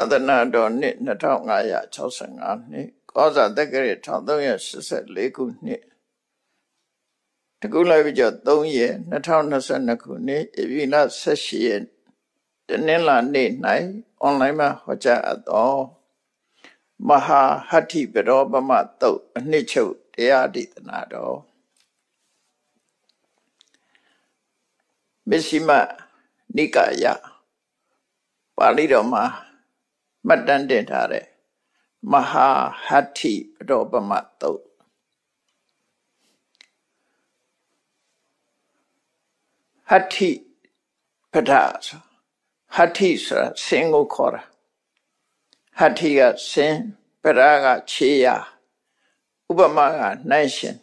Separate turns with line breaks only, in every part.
သာသနာတော်နှစ်2565နှစ်ကောဇာတက္ကရာ1384ခုနှစ်တကူလိုက်ပြီးတော့3ရက်2022ခုနှစ်ဧပြီလ18ရက်တနင်္လာနေ့၌အွန်လိုင်းမှာဟောကြားအပ်သောမဟာဟတ္ထိပရောပမတုတ်အနှစ်ချုပ်တရားဒေသနာတော်မစ္စည်းမနိကာယပါဠိတော်မှာ မှတ်တမ်းတင်ထားတဲ့မဟာဟတ္ထိပရောပမတုတ်ဟတ္ထိပဒဆိုဟတ္ထိဆိုတာဆင်းကိုခေါ်တာဟတ္ထိကဆင်းပဒကခြေရာဥပမာကနိုင်ရှင်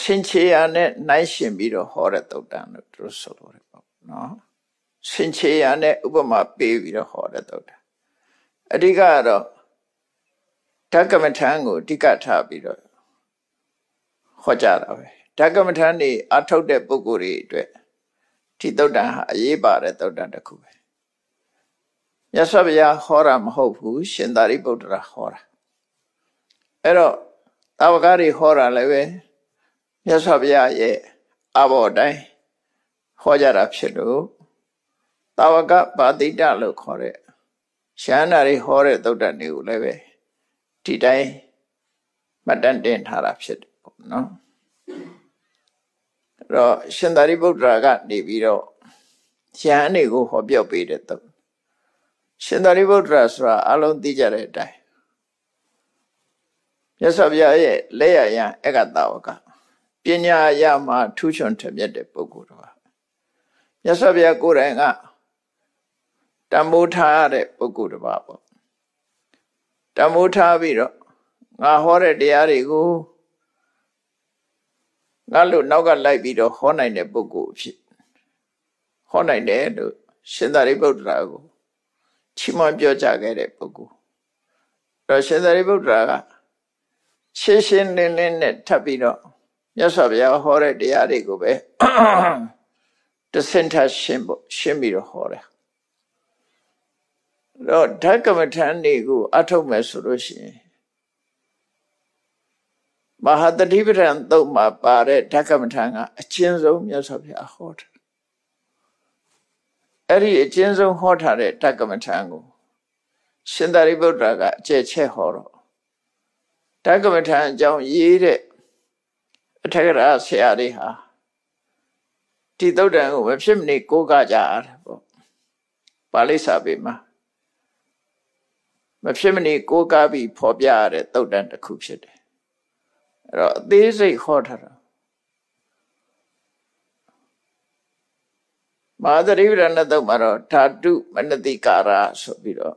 ဆင်ခြေရာနဲ့နိုင်ရှင်ပြီးတော့ဟောတဲ့တုတ်တန်လို့သူဆိုလို့ရပေါ့နော်ဆင်ခြေရာနဲ့ဥပမာပေးပြီးတော့ဟောတဲ့တုတ်တန် အဓိကကတော့ဓကမထံကိုအဓိကထားပြီးတော့ဟောကြားတာပဲဓကမထံနေအထုတ်တဲ့ပုဂ္ဂိုလ်တွေအတွက်ဒီတုတ်တန်ဟာအရေးပါတဲ့တုတ်တန်တစ်ခုပဲမြတ်စွာဘုရားဟောတာမဟုတ်ဘူးရှင်သာရိပုတ္တရာဟောတာအဲ့တော့တာဝကတွေဟောတာလည်းပဲမြတ်စွာဘုရားရဲ့အဘော်တိုင်းဟောကြတာဖြစ်လို့တာဝကပါတိတလို့ခေါ်တဲ့ ရှမ်းနာတွေဟောတဲ့သုတ်တန်တွေကိုလည်းပဲဒီတိုင်းမှတ်တမ်းတင်ထားတာဖြစ်တယ်ပေါ့နော်အဲ့တော့ရှင်သာရိပုတ္တရာကနေပြီးတော့ရှမ်းအနေကိုဟောပြောပေးတဲ့သုတ်ရှင်သာရိပုတ္တရာဆိုတာအလုံးသိကြတဲ့အတိုင်းမြတ်စွာဘုရားရဲ့လက်ရရန်အကတဝကပညာရမှာထူးချွန်ထမြက်တဲ့ပုဂ္ဂိုလ်တော်မြတ်စွာဘုရားကိုယ်တိုင်က တမိုးထားတဲ့ပုဂ္ဂိုလ်တစ်ပါးပေါ့တမိုးထားပြီးတော့ငါဟောတဲ့တရားတွေကိုငါလို့နောက်ကလိုက်ပြီးတော့ဟောနိုင်တဲ့ပုဂ္ဂိုလ်ဖြစ်ဟောနိုင်တယ်လို့ရှင်သာရိပုတ္တရာကိုချီးမွမ်းပြောကြားခဲ့တဲ့ပုဂ္ဂိုလ်တော့ရှင်သာရိပုတ္တရာကရှင်းရှင်းလင်းလင်းနဲ့ထပ်ပြီးတော့မြတ်စွာဘုရားဟောတဲ့တရားတွေကိုပဲတစင်ထရှင်းဖို့ရှင်းပြီးတော့ဟောတယ် တော့ဓကမထန်တွေကိုအထုတ်မယ်ဆိုလို့ရှိရင်မဟာတတိပဋ္ဌာန်သုံးမှာပါတဲ့ဓကမထန်ကအချင်းဆုံးမြတ်စွာဘုရားဟောတယ်အဲ့ဒီအချင်းဆုံးဟောထားတဲ့ဓကမထန်ကိုရှင်သာရိပုတ္တရာကအကျဲချက်ဟောတော့ဓကမထန်အကြောင်းရေးတဲ့အထက်ကရာဆရာတွေဟာဒီသုတ်တန်ကိုမဖြစ်မနေကိုးကားကြရတယ်ပေါ့ပါဠိစာပေမှာ မဖြစ်မနေကိုးကားပြီးဖော်ပြရတဲ့သုတ်တန်တစ်ခုဖြစ်တယ်အဲ့တော့အသေးစိတ်ဟောထားတာမဟာသရိပရဏသုတ်မှာတော့ဓာတုမနတိကာရဆိုပြီးတော့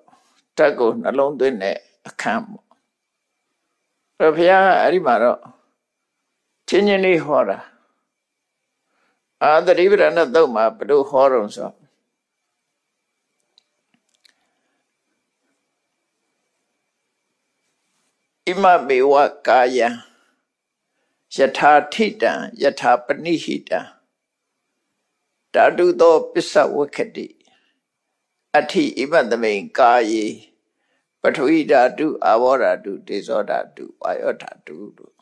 ဓာတ်ကိုနှလုံးသွင်းတဲ့အခန်းပေါ့အဲ့ဘုရားအဲ့ဒီမှာတော့ချင်းချင်းလေးဟောတာအာသရိပရဏသုတ်မှာဘယ်လိုဟောတော့ဆို ဣမမေဝကာယံယထာထိတံယထာပဏိဟိတံဓာတုသောပစ္စဝခတိအထိဣမသမိန်ကာယေပထဝီဓာတုအာဘောဓာတုဒေဇောဓာတုဝါယောဓာတုတို့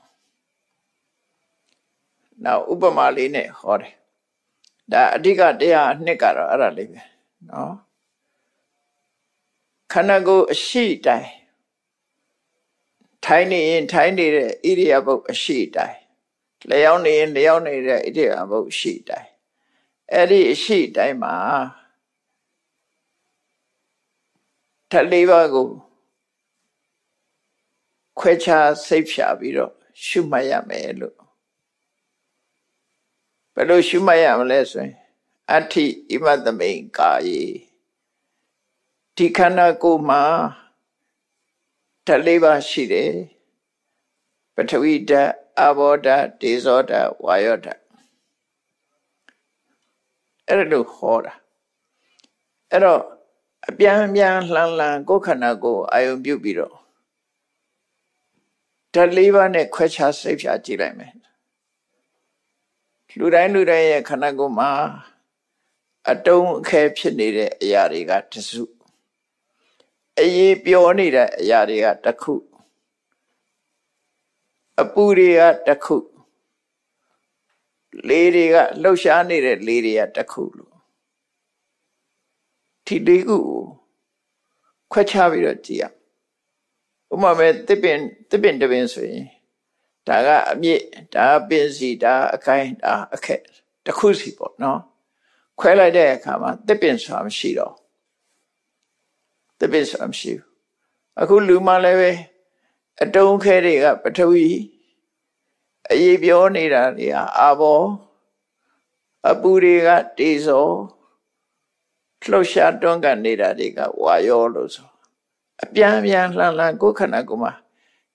နောက်ဥပမာလေးနဲ့ဟောတယ်ဒါအဓိကတရားအနှစ်ကတော့အဲ့ဒါလေးပဲနော်ခန္ဓာကိုယ်အရှိတိုင်း ထိုင်းနေရင်ထိုင်းနေတဲ့ဣရိယာပုတ်အရှိတိုင်းလျောင်းနေရင်လျောင်းနေတဲ့ဣရိယာပုတ်အရှိတိုင်းအဲ့ဒီအရှိတိုင်းမှာထပ်လေးပါးကိုခွဲခြားစိတ်ဖြာပြီးတော့ရှုမှတ်ရမယ်လို့ဘယ်လိုရှုမှတ်ရမလဲဆိုရင်အဋ္ဌိဣမသမိန်ကာယေဒီခန္ဓာကိုယ်မှာဓာ တ်လေးပါရှိတယ်ပထဝီဓာတ်အဘောဓာတ်ဒေဇောဓာတ်ဝါယောဓာတ်အဲ့လိုဟောတာအဲ့တော့အပြန်ပြန်လှန်လှန်ကိုယ်ခန္ဓာကိုယ်အာယုံပြုတ်ပြီးတော့ဓာတ်လေးပါးနဲ့ခွဲခြားစိတ်ဖြာကြည့်လိုက်မယ်လူတိုင်းလူတိုင်းရဲ့ခန္ဓာကိုယ်မှာအတုံးအခဲဖြစ်နေတဲ့အရာတွေကတစု အရေးပြောနေတဲ့အရာတွေကတစ်ခုအပူတွေကတစ်ခုလေတွေကလှုပ်ရှားနေတဲ့လေတွေကတစ်ခုလို့ဒီလေးခုကိုခွဲခြားပြီးတော့ကြည့်ရဥပမာပဲတစ်ပင်တစ်ပင်တပင်ဆိုရင်ဒါကအမြင့်ဒါပင်စီဒါအခိုင်ဒါအခက်တစ်ခုစီပေါ့နော်ခွဲလိုက်တဲ့အခါမှာတစ်ပင်ဆိုတာမရှိတော့ တစ်ပင်ဆိုတာမရှိဘူးအခုလူမှလည်းပဲအတုံးခဲတွေကပထဝီအရေးပြောနေတာတွေကအာဘောအပူတွေကတေဇောလှုပ်ရှားတွန်းကန်နေတာတွေကဝါယောလို့ဆိုအပြန်ပြန်လှန်လှန်ကိုယ်ခန္ဓာကိုယ်မှာ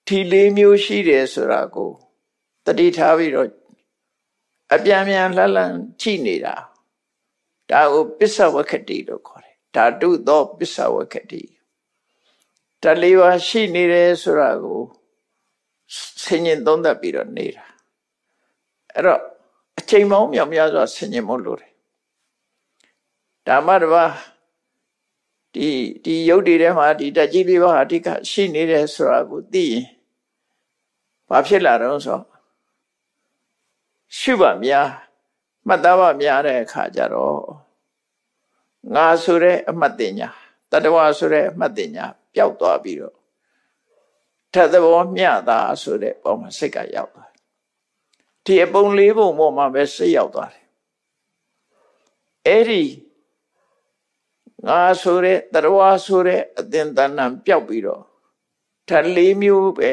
ဒီလေးမျိုးရှိတယ်ဆိုတာကိုတတိထားပြီးတော့အပြန်ပြန်လှန်လှန်ကြည့်နေတာဒါကိုပစ္စဝကတိလို့ခေါ်တယ် ဓာတုသောပစ္စဝကတိတလေးပါရှိနေတယ်ဆိုတာကိုဆင်ញင်သုံးသပ်ပြီးတော့နေတာအဲ့တော့အချိန်ပေါင်းမြောက်များစွာဆင်ញင်မို့လို့တယ်ဓမ္မတပါဒီဒီယုတ်တွေထဲမှာဒီတက်ကြီးလေးပါအဓိကရှိနေတယ်ဆိုတာကိုသိရင်ဘာဖြစ်လာတော့ဆိုရှုပါများမှတ်သားပါများတဲ့အခါကျတော့ ငါဆိုတဲ့အမှတ်တင်ညာတတဝါဆိုတဲ့အမှတ်တင်ညာပျောက်သွားပြီးတော့ထက်သဘောမျှတာဆိုတဲ့ပုံမှာစိတ်ကရောက်သွားဒီအပုံလေးပုံပေါ်မှာပဲစိတ်ရောက်သွားတယ်အဲ့ဒီငါဆိုတဲ့တရဝါဆိုတဲ့အသင်္တဏံပျောက်ပြီးတော့ဓာတ်လေးမျိုးပဲ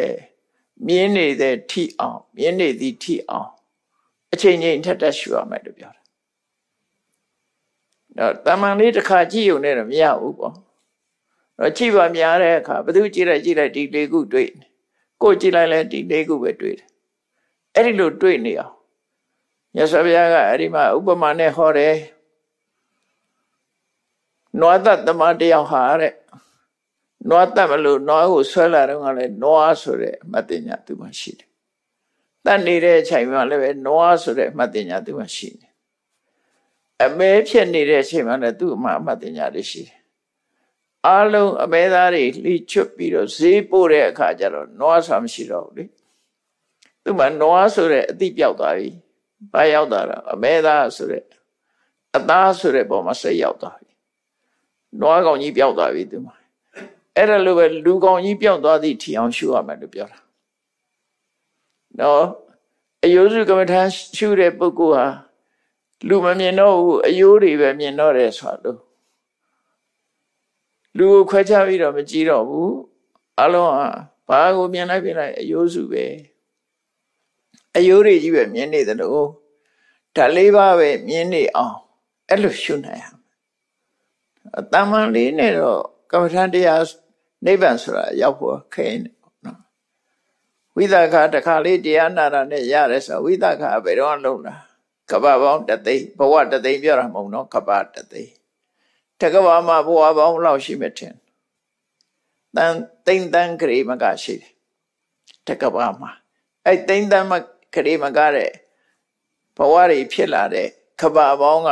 မြင်းနေတဲ့ထိအောင်မြင်းနေသည်ထိအောင်အချိန်ချင်းထက်တက်ရှူရမယ်လို့ပြောတာ တော့တမန်လေးတစ်ခါကြည့်ုံနဲ့တော့မရဘူးပေါ့တော့ကြည့်ပါများတဲ့အခါဘသူကြည့်လိုက်ကြည့်လိုက်ဒီလေးခုတွေ့ကိုကြည့်လိုက်လဲဒီလေးခုပဲတွေ့တယ်အဲ့ဒီလိုတွေ့နေအောင်မြတ်စွာဘုရားကအဲ့ဒီမှာဥပမာနဲ့ဟောတယ်နွားသက်သမားတယောက်ဟာတဲ့နွားသက်မလို့နွားကိုဆွဲလာတော့ကလည်းနွားဆိုတဲ့အမှတ်တင်ညာသူမှရှိတယ်။တတ်နေတဲ့အချိန်မှာလည်းပဲနွားဆိုတဲ့အမှတ်တင်ညာသူမှရှိတယ်။ အမဲဖြစ်နေတဲ့အချိန်မှာလည်းသူ့မှာအမှတ်တင်ညာတွေရှိတယ်။အားလုံးအမဲသားတွေလှိချွတ်ပြီးတော့ဈေးပို့တဲ့အခါကျတော့နွားဆိုတာမရှိတော့ဘူးလေ။သူ့မှာနွားဆိုတဲ့အတိပြောက်သွားပြီ။ဘာရောက်သွားတော့အမဲသားဆိုတဲ့အသားဆိုတဲ့ပုံမှာစိတ်ရောက်သွားပြီနွားကောင်ကြီးပျောက်သွားပြီသူမှာအဲ့ဒါလိုပဲလူကောင်ကြီးပျောက်သွားသည့်ထီအောင်ရှုရမယ်လို့ပြောတာနော်အယိုးစုကမ္မထာရှုတဲ့ပုဂ္ဂိုလ်ဟာ လူမမြင်တော့ဘူးအယိုးတွေပဲမြင်တော့တယ်ဆိုတော့လူကိုခွဲခြားပြီးတော့မကြည့်တော့ဘူးအလုံးဟာဘာကိုမြင်လိုက်ပြင်လိုက်အယိုးစုပဲအယိုးတွေကြီးပဲမြင်နေတယ်လို့ဓာတ်လေးပါးပဲမြင်နေအောင်အဲ့လိုရှုနိုင်ရတမန်လေးနဲ့တော့ကမ္မထန်တရားနိဗ္ဗာန်ဆိုတာရောက်ဖို့ခဲနေနော်ဝိသခာတခါလေးတရားနာတာနဲ့ရတယ်ဆိုဝိသခာဘယ်တော့လုံးလား ကပပေါင်းတသိဘဝတသိပြောတာမဟုတ်နော်ကပတသိတကဘာမှာဘဝပေါင်းလောက်ရှိမှထင်တန်တိန်တန်ခရီမကရှိတယ်တကဘာမှာအဲ့တိန်တန်မခရီမကတဲ့ဘဝတွေဖြစ်လာတဲ့ကပပေါင်းက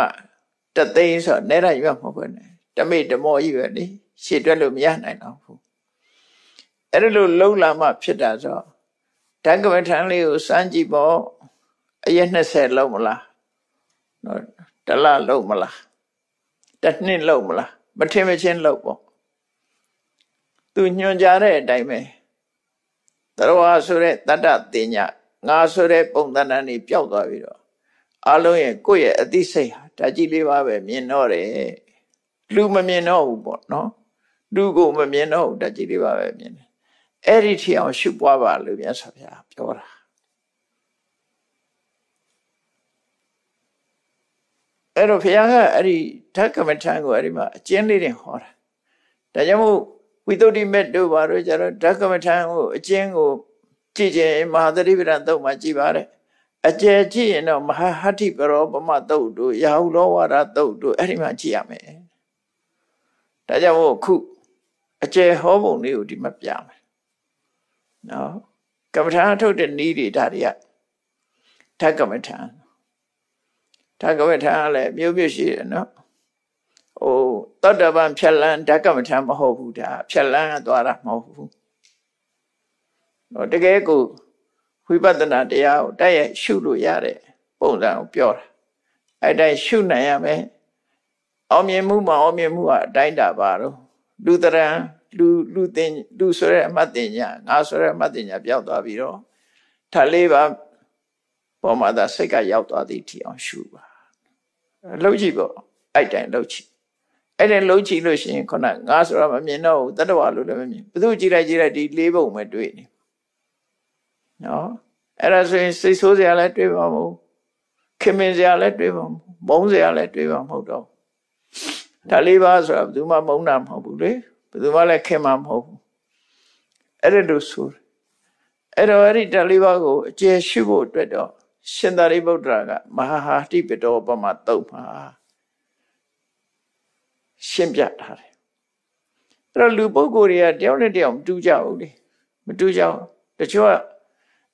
တသိဆိုတော့နဲရရွတ်မဟုတ်ဘူးနဲ့တမိတမောကြီးပဲလေရှေ့တွက်လို့မရနိုင်တော့ဘူးအဲ့ဒါလို့လုံလာမှဖြစ်တာဆိုဓကမထန်လေးကိုစမ်းကြည့်ပေါ့အရက်20လုံးမလား နော်တလလုံးမလားတစ်နှစ်လုံးမလားမထင်မချင်းလုံးပေါ့သူညွှန်ကြားတဲ့အတိုင်းပဲတရဝါဆိုတဲ့တတ္တတင်ညာငါဆိုတဲ့ပုံသဏ္ဍာန်ကြီးပျောက်သွားပြီးတော့အလုံးရဲ့ကိုယ့်ရဲ့အသိစိတ်ဟာဓာကြီးလေးပါပဲမြင်တော့တယ်လူမမြင်တော့ဘူးပေါ့နော်လူကိုမမြင်တော့ဘူးတက်ကြည်လေးပါပဲမြင်တယ်အဲ့ဒီထီအောင်ရှုပွားပါလို့မြတ်စွာဘုရားပြောတာ အဲ့တော့ဘုရားကအဲ့ဒီဓကမထံကိုအဲ့ဒီမှာအကျဉ်းလေးတွေဟောတာဒါကြောင့်မို့ဝိသုဒ္ဓိမေတ္တို့ဘာလို့ကြတော့ဓကမထံကိုအကျဉ်းကိုကြည့်ခြင်းမဟာသတိပဋ္ဌာန်သုတ်မှာကြည်ပါတယ်အကျယ်ကြည့်ရင်တော့မဟာဟတ္တိပရောပမသုတ်တို့ရာဟုလောဝါဒသုတ်တို့အဲ့ဒီမှာကြည့်ရမယ်ဒါကြောင့်မို့ခုအကျယ်ဟောပုံလေးကိုဒီမှာပြမယ်နော်ကမ္မထာထုတ်တဲ့နည်းတွေဒါတွေကဓကမ္မထာ ဓကမ္မထာလည်းမျိုးမျိုးရှိတယ်နော်ဟိုတတ္တဗံဖြက်လန်းဓကမထံမဟုတ်ဘူးဒါဖြက်လန်းသွားတာမဟုတ်ဘူးဟောတကယ်ကိုဝိပဿနာတရားကိုတိုက်ရိုက်ရှုလို့ရတဲ့ပုံစံကိုပြောတာအဲ့တိုင်းရှုနိုင်ရမယ်အောင်မြင်မှုမှာအောင်မြင်မှုကအတိုင်းတာပါတော့လူတရံလူလူတင်လူဆိုတဲ့အမှတ်တင်ညာငါဆိုတဲ့အမှတ်တင်ညာပြောက်သွားပြီးတော့ထလေးပါပေါ်မှာသာစိတ်ကရောက်သွားသည့်ထီအောင်ရှုပါ လှုပ်ကြည့်ပေါ့အဲ့တိုင်းလှုပ်ကြည့်အဲ့ဒါလှုပ်ကြည့်လို့ရှိရင်ခုနငါဆိုတာမမြင်တော့ဘူးတတ္တဝါလို့လည်းမမြင်ဘယ်သူကြည့်လိုက်ကြည့်လိုက်ဒီလေးပုံပဲတွေ့နေနော်အဲ့ဒါဆိုရင်စိတ်ဆိုးစရာလည်းတွေ့ပါမဟုတ်ခင်မင်စရာလည်းတွေ့ပါမဟုတ်မုန်းစရာလည်းတွေ့ပါမဟုတ်တော့ဒါလေးပါဆိုတာဘယ်သူမှမုန်းတာမဟုတ်ဘူးလေဘယ်သူမှလည်းခင်မှာမဟုတ်ဘူးအဲ့ဒါလို့ဆိုအဲ့တော့အဲ့ဒီဓာလေးပါးကိုအကျယ်ရှိဖို့အတွက်တော့ ရှင်သာရိပုတ္တရာကမဟာဟာတိပတောပမတုတ်မှာရှင်းပြထားတယ်အဲ့တော့လူပုဂ္ဂိုလ်တွေကတယောက်နဲ့တယောက်မတူကြဘူးလေမတူကြဘူးတချို့က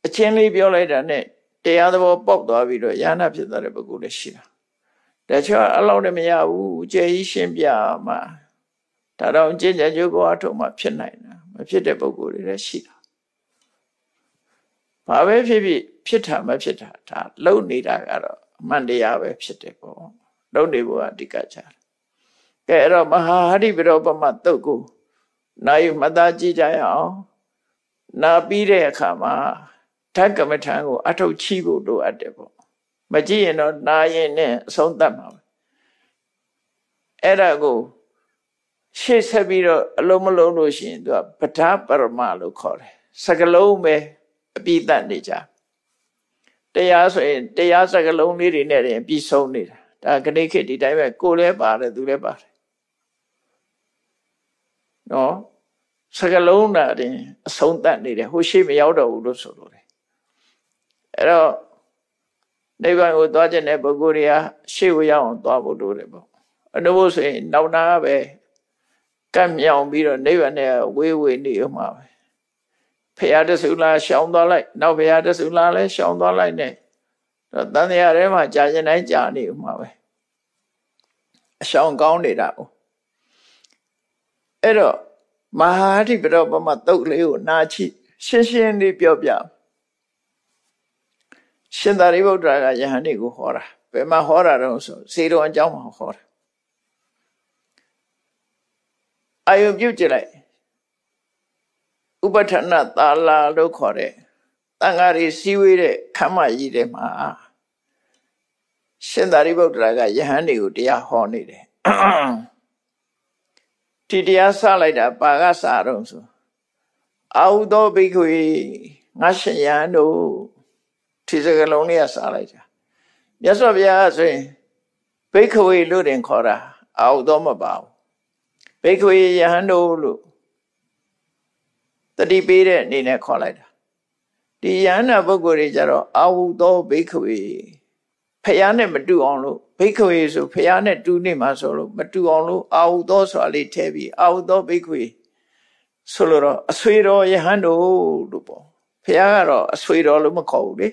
အချင်းလေးပြောလိုက်တာနဲ့တရားသဘောပေါက်သွားပြီးတော့ယာနာဖြစ်သွားတဲ့ပုဂ္ဂိုလ်လည်းရှိတာတချို့အလောက်နဲ့မရဘူးကျေကြီးရှင်းပြမှာဒါတော့ကျင့်ကြံကြိုးကိုအထုံးမှဖြစ်နိုင်တာမဖြစ်တဲ့ပုဂ္ဂိုလ်တွေလည်းရှိတာ ဘာပဲဖြစ်ဖြစ်ဖြစ်တာမဖြစ်တာဒါလုံနေတာကတော့အမှန်တရားပဲဖြစ်တယ်ပေါ့လုံနေဖို့အဓိကကြတယ်ကဲအဲ့တော့မဟာဟရိပရောပမတုတ်ကိုနိုင်မှတ်သားကြည့်ကြရအောင်နာပြီးတဲ့အခါမှာဓကမထံကိုအထုတ်ချိဖို့လိုအပ်တယ်ပေါ့မကြည့်ရင်တော့နာရင်နဲ့အဆုံးသတ်မှာပဲအဲ့ဒါကိုရှေ့ဆက်ပြီးတော့အလုံးမလုံးလို့ရှိရင်သူကပဋ္ဌပရမလို့ခေါ်တယ်စကလုံးပဲ အပိတတ်နေကြတရားဆိုရင်တရားစကလုံးလေးတွေနဲ့တင်ပြီးဆုံးနေတာဒါခဏခေတ်ဒီတိုင်းပဲကိုလည်းပါတယ်သူလည်းပါတယ်နော်စကလုံးတာတင်အဆုံးသတ်နေတယ်ဟိုရှိမရောက်တော့ဘူးလို့ဆိုလို့တယ်အဲ့တော့နိဗ္ဗာန်ကိုသွားခြင်းတဲ့ပုဂ္ဂိုလ်တွေကရှေ့ကိုရောက်အောင်သွားဖို့လိုတယ်ပေါ့အနုဘုဆိုရင်နောက်နာပဲကတ်မြောင်ပြီးတော့နိဗ္ဗာန်နဲ့ဝေးဝေးနေဦးမှာပဲ ဖရာတဆူလာရှောင်သွားလိုက်နောက်ဖရာတဆူလာလည်းရှောင်သွားလိုက်နဲ့တော့တန်တရားထဲမှာကြာကျင်တိုင်းကြာနေဦးမှာပဲအရှောင်ကောင်းနေတာ哦အဲ့တော့မဟာဓိပရောပမတုတ်လေးကိုနာချိရှင်းရှင်းလေးပြောပြရှင်သာရိပုတ္တရာကယဟန်တွေကိုဟောတာဘယ်မှာဟောတာတော့ဆိုစေတော်အကြောင်းမှာဟောတာအာယုပြုတ်ကြည့်လိုက် ဥပဋ္ဌာဏသာလာလို့ခေါ်တဲ့တန်ဃာတွေစည်းဝေးတဲ့ခမ်းမကြီးတွေမှာရှင်သာရိပုတ္တရာကယဟန်တွေကိုတရားဟောနေတယ်ဒီတရားစလိုက်တာပါကစတော့ဆိုအာဟုသောဘိက္ခွေငါရှင်ယဟန်တို့ဒီစကလုံးလေးကစလိုက်တာမြတ်စွာဘုရားဆိုရင်ဘိက္ခဝေလို့တင်ခေါ်တာအာဟုသောမပါဘူးဘိက္ခဝေယဟန်တို့လို့ တတိပေးတဲ့အနေနဲ့ခေါ်လိုက်တာဒီယဟန္တာပုဂ္ဂိုလ်တွေကြတော့အာဟုသောဘိက္ခဝေဖះနဲ့မတူအောင်လို့ဘိက္ခဝေဆိုဖះနဲ့တူနေမှာဆိုလို့မတူအောင်လို့အာဟုသောဆိုတာလေးထည့်ပြီးအာဟုသောဘိက္ခဝေဆိုလို့တော့အဆွေတော်ယဟန်တို့လို့ပေါ့ဖះကတော့အဆွေတော်လို့မခေါ်ဘူးလေ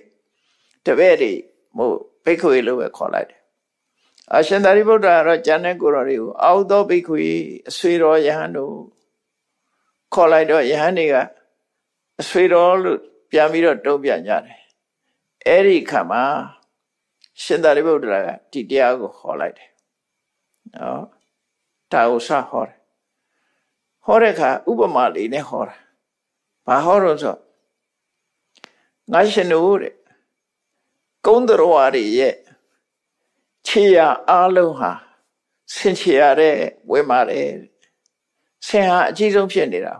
တပည့်တွေမို့ဘိက္ခဝေလို့ပဲခေါ်လိုက်တယ်အရှင်သာရိပုတ္တရာကတော့ကျန်တဲ့ကိုယ်တော်တွေကိုအာဟုသောဘိက္ခဝေအဆွေတော်ယဟန်တို့ ခေါ်လိုက်တော့ယဟန်တွေကအဆွေတော်လို့ပြန်ပြီးတော့တုံ့ပြန်ကြတယ်အဲ့ဒီခါမှာရှင်သာရိပုတ္တရာကဒီတရားကိုဟောလိုက်တယ်နော်ဒါကိုစဟောတယ်ဟောတဲ့အခါဥပမာလေးနဲ့ဟောတာဘာဟောတော့ဆိုငါရှင်တို့တဲ့ကုန်းတော်ဝါတွေရဲ့ခြေရအားလုံးဟာဆင်ခြေရတဲ့ဝဲမာတယ်ဆင်ဟာအကြီးဆုံးဖြစ်နေတာ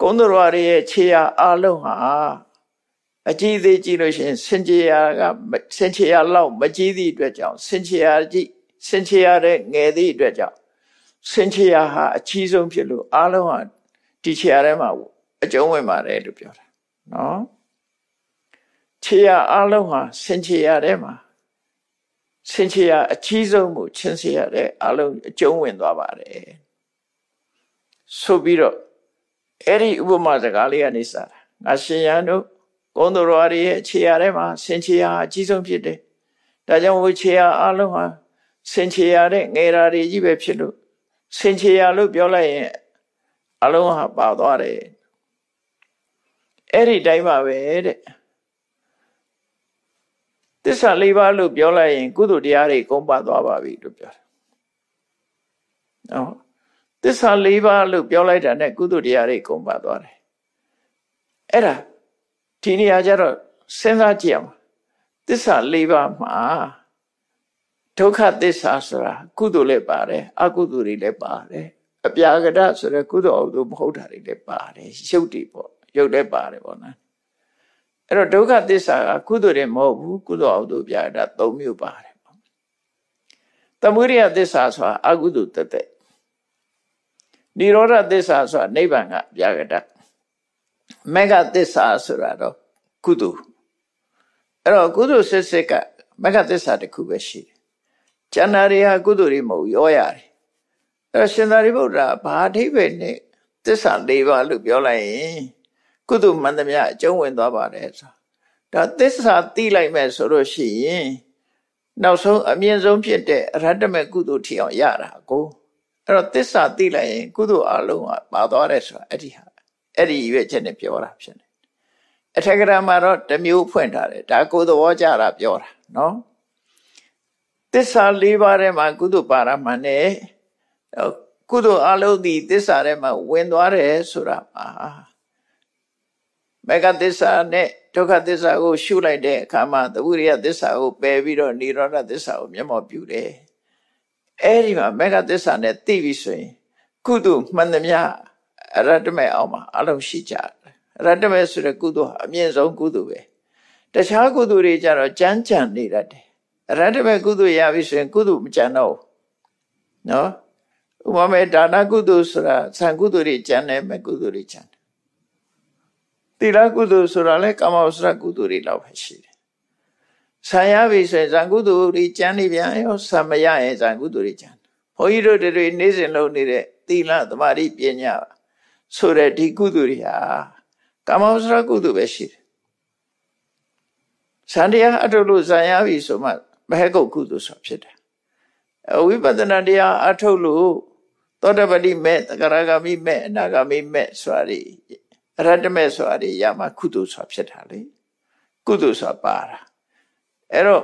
ကုန်းတော်ဝါတွေရဲ့ခြေရအားလုံးဟာအကြီးသေးကြည့်လို့ရှိရင်စင်ချေရာကစင်ချေရာလောက်မကြီးသည့်အတွက်ကြောင့်စင်ချေရာကြီးစင်ချေရာတဲ့ငယ်သည့်အတွက်ကြောင့်စင်ချေရာဟာအကြီးဆုံးဖြစ်လို့အားလုံးဟာဒီချေရာထဲမှာအကျုံးဝင်ပါတယ်လို့ပြောတာနော်ခြေရာအားလုံးဟာစင်ချေရာထဲမှာစင်ချေရာအကြီးဆုံးကိုချင်းစေရတဲ့အားလုံးအကျုံးဝင်သွားပါတယ်ဆိုပြီးတော့ အဲ့ဒီဥပမာစကားလေးကနေစတာငါရှင်ရန်တို့ကုန်းတော်ရရဲ့ခြေရထဲမှာဆင်ခြေရအကြီးဆုံးဖြစ်တယ်။ဒါကြောင့်ဝေခြေရအလုံးဟာစင်ချေရတဲ့ငယ်ရာတွေကြီးပဲဖြစ်လို့စင်ချေရလို့ပြောလိုက်ရင်အလုံးဟာပါသွားတယ်အဲ့ဒီတိုင်းပါပဲတဲ့သစ္စာလေးပါးလို့ပြောလိုက်ရင် ကုသိုလ်တရားတွေကုန်ပါသွားပါပြီလို့ပြောတယ်နော် သစ္စာလေးပါးလို့ပြောလိုက်တာနဲ့ကုသိုလ်တရားတွေကုန်ပါသွားတယ်အဲ့ဒါဒီနေရာကျတော့စဉ်းစားကြည့်အောင်သစ္စာ၄ပါးမှာဒုက္ခသစ္စာဆိုတာကုသိုလ်လည်းပါတယ်အကုသိုလ်တွေလည်းပါတယ်အပြာကရဆိုတဲ့ကုသိုလ်အကုသိုလ်မဟုတ်တာတွေလည်းပါတယ်ရုပ်တွေပေါ့ရုပ်လည်းပါတယ်ပေါ့နော်အဲ့တော့ဒုက္ခသစ္စာကကုသိုလ်တွေမဟုတ်ဘူးကုသိုလ်အကုသိုလ်ပြတာ၃မျိုးပါတယ်ပေါ့သမုဒိယသစ္စာဆိုတာအကုသိုလ်တသက် និရောဓသစ္စာဆိုတာနိဗ္ဗာန်ကပြာကတမေဃသစ္စာဆိုတာတော့ကုသိုလ်အဲ့တော့ကုသိုလ်စစ်စစ်ကမေဃသစ္စာတစ်ခုပဲရှိတယ်ကျန်တာတွေဟာကုသိုလ်တွေမဟုတ်ရောရတယ်အဲ့တော့ရှင်သာရိပုတ္တရာဘာအဓိပ္ပာယ်နဲ့သစ္စာ၄ပါးလို့ပြောလိုက်ရင်ကုသိုလ်မှန်သမျှအကျုံးဝင်သွားပါတယ်ဆိုဒါသစ္စာသိလိုက်မဲ့ဆိုလို့ရှိရင်နောက်ဆုံးအမြင့်ဆုံးဖြစ်တဲ့အရဟတမေကုသိုလ်ထီအောင်ရတာကို အဲ့တော့သစ္စာသိလိုက်ရင်ကုသိုလ်အလုံးကပါသွားတယ်ဆိုတာအဲ့ဒီဟာအဲ့ဒီရွေးချက်နဲ့ပြောတာဖြစ်တယ်အထက်ကရာမှာတော့တမျိုးဖွင့်ထားတယ်ဒါကိုယ်သဘောကြတာပြောတာနော်သစ္စာ၄ပါးထဲမှာကုသိုလ်ပါရမှန်နဲ့ကုသိုလ်အလုံးဒီသစ္စာထဲမှာဝင်သွားတယ်ဆိုတာပါမေဃသစ္စာနဲ့ဒုက္ခသစ္စာကိုရှုလိုက်တဲ့အခါမှာသဝိရိယသစ္စာကိုပယ်ပြီးတော့និရောဓသစ္စာကိုမျက်မှောက်ပြုတယ် အဲ့ဒီမှာမေဃသစ္စာနဲ့သိပြီဆိုရင်ကုသိုလ်မှန်သမျှအရတ္တမေအောင်မှာအလုံးရှိကြတယ်ရတ္တမေဆိုတဲ့ကုသိုလ်ဟာအမြင့်ဆုံးကုသိုလ်ပဲတခြားကုသိုလ်တွေကြတော့ကြမ်းကြမ်းနေတတ်တယ်ရတ္တမေကုသိုလ်ရပြီဆိုရင်ကုသိုလ်မကြမ်းတော့ဘူးနော်ဥပမာဒါနကုသိုလ်ဆိုတာသံကုသိုလ်တွေကြမ်းတယ်မကုသိုလ်တွေကြမ်းတယ်သီလကုသိုလ်ဆိုတာလည်းကာမဝဆရကုသိုလ်တွေလောက်ပဲရှိတယ် ဆံရပြီဆိုရင်ဇံကုသိုလ်တွေကြမ်းနေပြန်ရောဆံမရရင်ဇံကုသိုလ်တွေကြမ်းဘုန်းကြီးတို့တွေနေ့စဉ်လုပ်နေတဲ့သီလသမာဓိပညာဆိုတဲ့ဒီကုသိုလ်တွေဟာကာမဝဆရာကုသိုလ်ပဲရှိတယ်။ဇန်တရားအထုလို့ဇန်ရပြီဆိုမှမဟကုတ်ကုသိုလ်ဆိုဖြစ်တယ်။ဝိပဿနာတရားအထုလို့သောတပတိမဲ့တဂရဂမိမဲ့အနာဂမိမဲ့ဆိုတာဒီအရတ္တမဲ့ဆိုတာဒီရမှာကုသိုလ်ဆိုဖြစ်တာလေ။ကုသိုလ်ဆိုပါတာ။ အဲ့တော့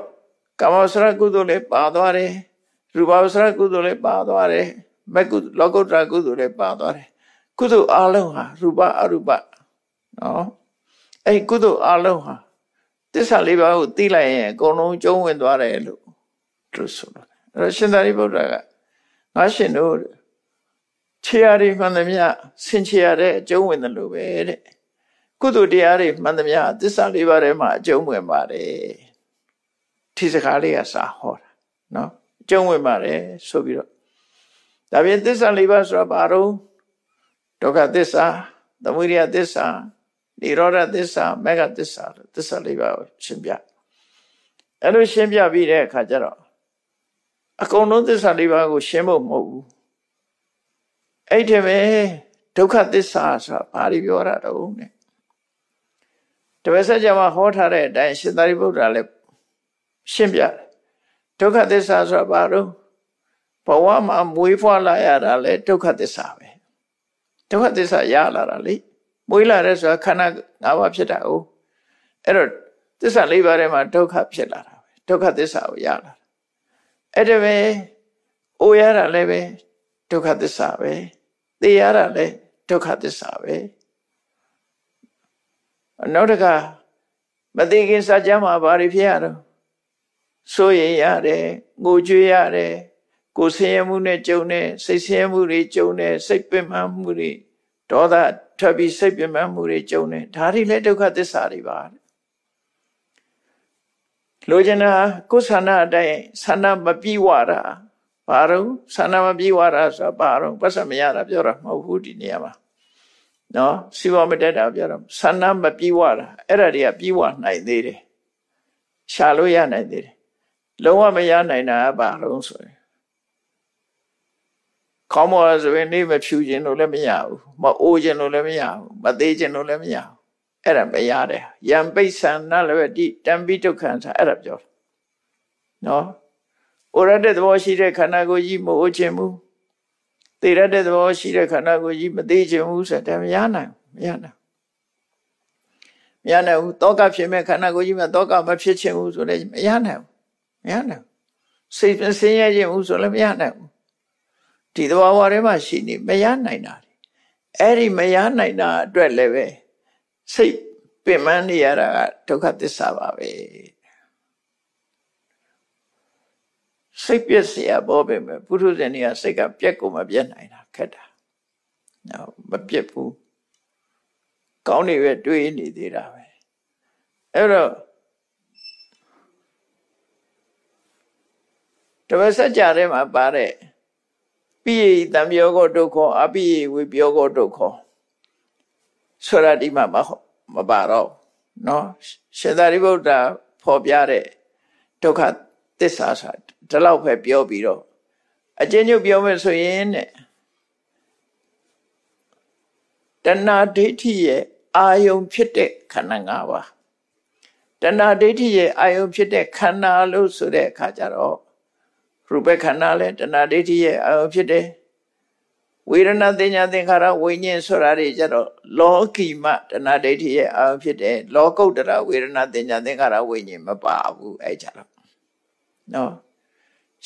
ကာမဝဆရာကုသိုလ်လည်းပါသွားတယ်။ရူပဝဆရာကုသိုလ်လည်းပါသွားတယ်။မကုလောကုတ္တရာကုသိုလ်လည်းပါသွားတယ်။ကုသိုလ်အလုံးဟာရူပအရူပနော်အဲ့ကုသိုလ်အလုံးဟာတစ္ဆာလေးပါးကိုသိလိုက်ရင်အကုန်လုံးကျုံးဝင်သွားတယ်လို့သူဆိုတယ်အဲ့တော့ရှင်သာရိပုတ္တရာကငါရှင်တို့ခြေရာတွေမှန်သမျှဆင်ခြေရတဲ့အကျုံးဝင်တယ်လို့ပဲတဲ့ကုသိုလ်တရားတွေမှန်သမျှတစ္ဆာလေးပါးထဲမှာအကျုံးဝင်ပါတယ် ဒီစကားလေးကစာဟောတာနော်အကျုံးဝင်ပါတယ်ဆိုပြီးတော့ဒါပြင်သစ္စာလေးပါးဆိုတာဘာတော့ဒုက္ခသစ္စာသမုဒိယသစ္စာនិရောဓသစ္စာမေဃသစ္စာသစ္စာလေးပါးကိုရှင်းပြအဲ့လိုရှင်းပြပြီးတဲ့အခါကျတော့အကုန်လုံးသစ္စာလေးပါးကိုရှင်းဖို့မဟုတ်ဘူးအဲ့ဒီပဲဒုက္ခသစ္စာဆိုတာဘာတွေပြောတာတုံးနဲ့တပည့်ဆက်ကြမှာဟောထားတဲ့အတိုင်းရှင်သာရိပုတ္တရာလည်း ရှင်းပြတယ်ဒုက္ခသစ္စာဆိုတာဘာလို့ဘဝမှာမွေးဖွားလာရတာလဲဒုက္ခသစ္စာပဲဒုက္ခသစ္စာရလာတာလေမွေးလာတဲ့ဆိုတာခန္ဓာ၅ပါးဖြစ်တာ哦အဲ့တော့သစ္စာ၄ပါးထဲမှာဒုက္ခဖြစ်လာတာပဲဒုက္ခသစ္စာကိုရလာတာအဲ့ဒါပဲအိုရတာလည်းပဲဒုက္ခသစ္စာပဲသိရတာလည်းဒုက္ခသစ္စာပဲနောက်တကမသိခင်စကြမှာဘာတွေဖြစ်ရတော့ စိုးရိမ်ရတယ်ငိုကြွေးရတယ်ကိုယ်ဆင်းရဲမှုနဲ့ကြုံတဲ့စိတ်ဆင်းရဲမှုတွေကြုံတဲ့စိတ်ပင်ပန်းမှုတွေဒေါသထွက်ပြီးစိတ်ပင်ပန်းမှုတွေကြုံတယ်ဒါတွေလည်းဒုက္ခသစ္စာတွေပါလိုချင်တာကိုယ်ဆန္ဒအတိုင်းဆန္ဒမပြီးဝတာဘာတော့ဆန္ဒမပြီးဝတာဆိုတာဘာတော့ပတ်စံမရတာပြောတာမဟုတ်ဘူးဒီနေရာမှာနော်စီဝမတက်တာပြောတော့ဆန္ဒမပြီးဝတာအဲ့ဒါတွေကပြီးဝနိုင်သေးတယ်ရှာလို့ရနိုင်သေးတယ် လုံးဝမရနိုင်တာဘာလို့ဆိုရင်ခေါင်းမော်ဆိုရင်နေမဖြူခြင်းလို့လည်းမရဘူးမအိုးခြင်းလို့လည်းမရဘူးမသေးခြင်းလို့လည်းမရဘူးအဲ့ဒါမရတယ်ယံပိဿန္နလည်းပဲဒီတံပိဒုက္ခံဆိုအဲ့ဒါပြောနော်အိုရတဲ့သဘောရှိတဲ့ခန္ဓာကိုယ်ကြီးမအိုခြင်းဘူးသိရတဲ့သဘောရှိတဲ့ခန္ဓာကိုယ်ကြီးမသိခြင်းဘူးဆိုတဲ့မရနိုင်မရနိုင်မရနိုင်ဘူးတောကဖြစ်မဲ့ခန္ဓာကိုယ်ကြီးမှာတောကမဖြစ်ခြင်းဘူးဆိုလည်းမရနိုင်ဘူး မရနိုင်စိတ်ဆင်းရဲခြင်းဘူးဆိုလည်းမရနိုင်ဘူးဒီသဘာဝထဲမှာရှိနေမရနိုင်တာအဲ့ဒီမရနိုင်တာအတွက်လည်းပဲစိတ်ပင်ပန်းနေရတာကဒုက္ခသစ္စာပါပဲစိတ်ပြည့်စရာပေါ်ပဲပုထုဇဉ်တွေကစိတ်ကပြက်ကိုမပြက်နိုင်တာခက်တာနော်မပြက်ဘူးကောင်းနေပဲတွေးနေသေးတာပဲအဲ့တော့ တပည့်စကြထဲမှာပါတဲ့ပိယတံပြောကိုဒုက္ခအပိယဝိပြောကိုဒုက္ခဆိုရဒီမှာမဟုတ်မပါတော့နော်ရှင်သာရိပုတ္တရာဖော်ပြတဲ့ဒုက္ခသစ္စာဆိုဒီလောက်ပဲပြောပြီးတော့အကျဉ်းချုပ်ပြောမယ်ဆိုရင်တဲ့တဏှာဒိဋ္ဌိရဲ့အာယုံဖြစ်တဲ့ခန္ဓာ၅ပါးတဏှာဒိဋ္ဌိရဲ့အာယုံဖြစ်တဲ့ခန္ဓာလို့ဆိုတဲ့အခါကျတော့ ရူပခန္ဓာလည်းတဏှာဒိဋ္ဌိရဲ့အာယုံဖြစ်တယ်ဝေဒနာတင်ညာသင်္ခါရဝိညာဉ်ဆိုတာတွေကြတော့လောကီမတဏှာဒိဋ္ဌိရဲ့အာယုံဖြစ်တယ်လောကုတ္တရဝေဒနာတင်ညာသင်္ခါရဝိညာဉ်မပါဘူးအဲ့ကြတော့နော်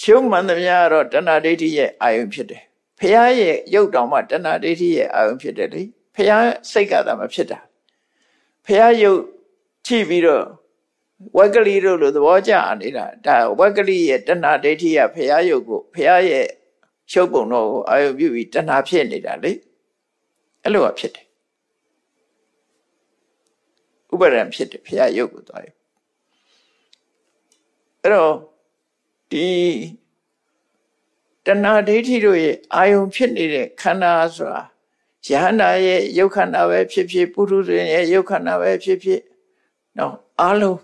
ရှုံးမှန်သမျှတော့တဏှာဒိဋ္ဌိရဲ့အာယုံဖြစ်တယ်ဖះရဲ့ရုပ်တော်မှတဏှာဒိဋ္ဌိရဲ့အာယုံဖြစ်တယ်လေဖះစိတ်ကသာမဖြစ်တာဖះရုပ်ကြည့်ပြီးတော့ ဝက်ကလေးတို့လိုသဘောကျနေတာဒါဝက်ကလေးရဲ့တဏှာဒိဋ္ဌိကဖះရုပ်ကိုဖះရဲ့ရှုပ်ပုံတော့ကိုအာယုပြုပြီးတဏှာဖြစ်နေတာလေအဲ့လိုကဖြစ်တယ်ဥပါဒံဖြစ်တယ်ဖះရုပ်ကိုသွားရအဲ့တော့ဒီတဏှာဒိဋ္ဌိတို့ရဲ့အာယုဖြစ်နေတဲ့ခန္ဓာဆိုတာယဟန္တာရဲ့ယုတ်ခန္ဓာပဲဖြစ်ဖြစ်ပုထုဇဉ်ရဲ့ယုတ်ခန္ဓာပဲဖြစ်ဖြစ်နော်အလုံး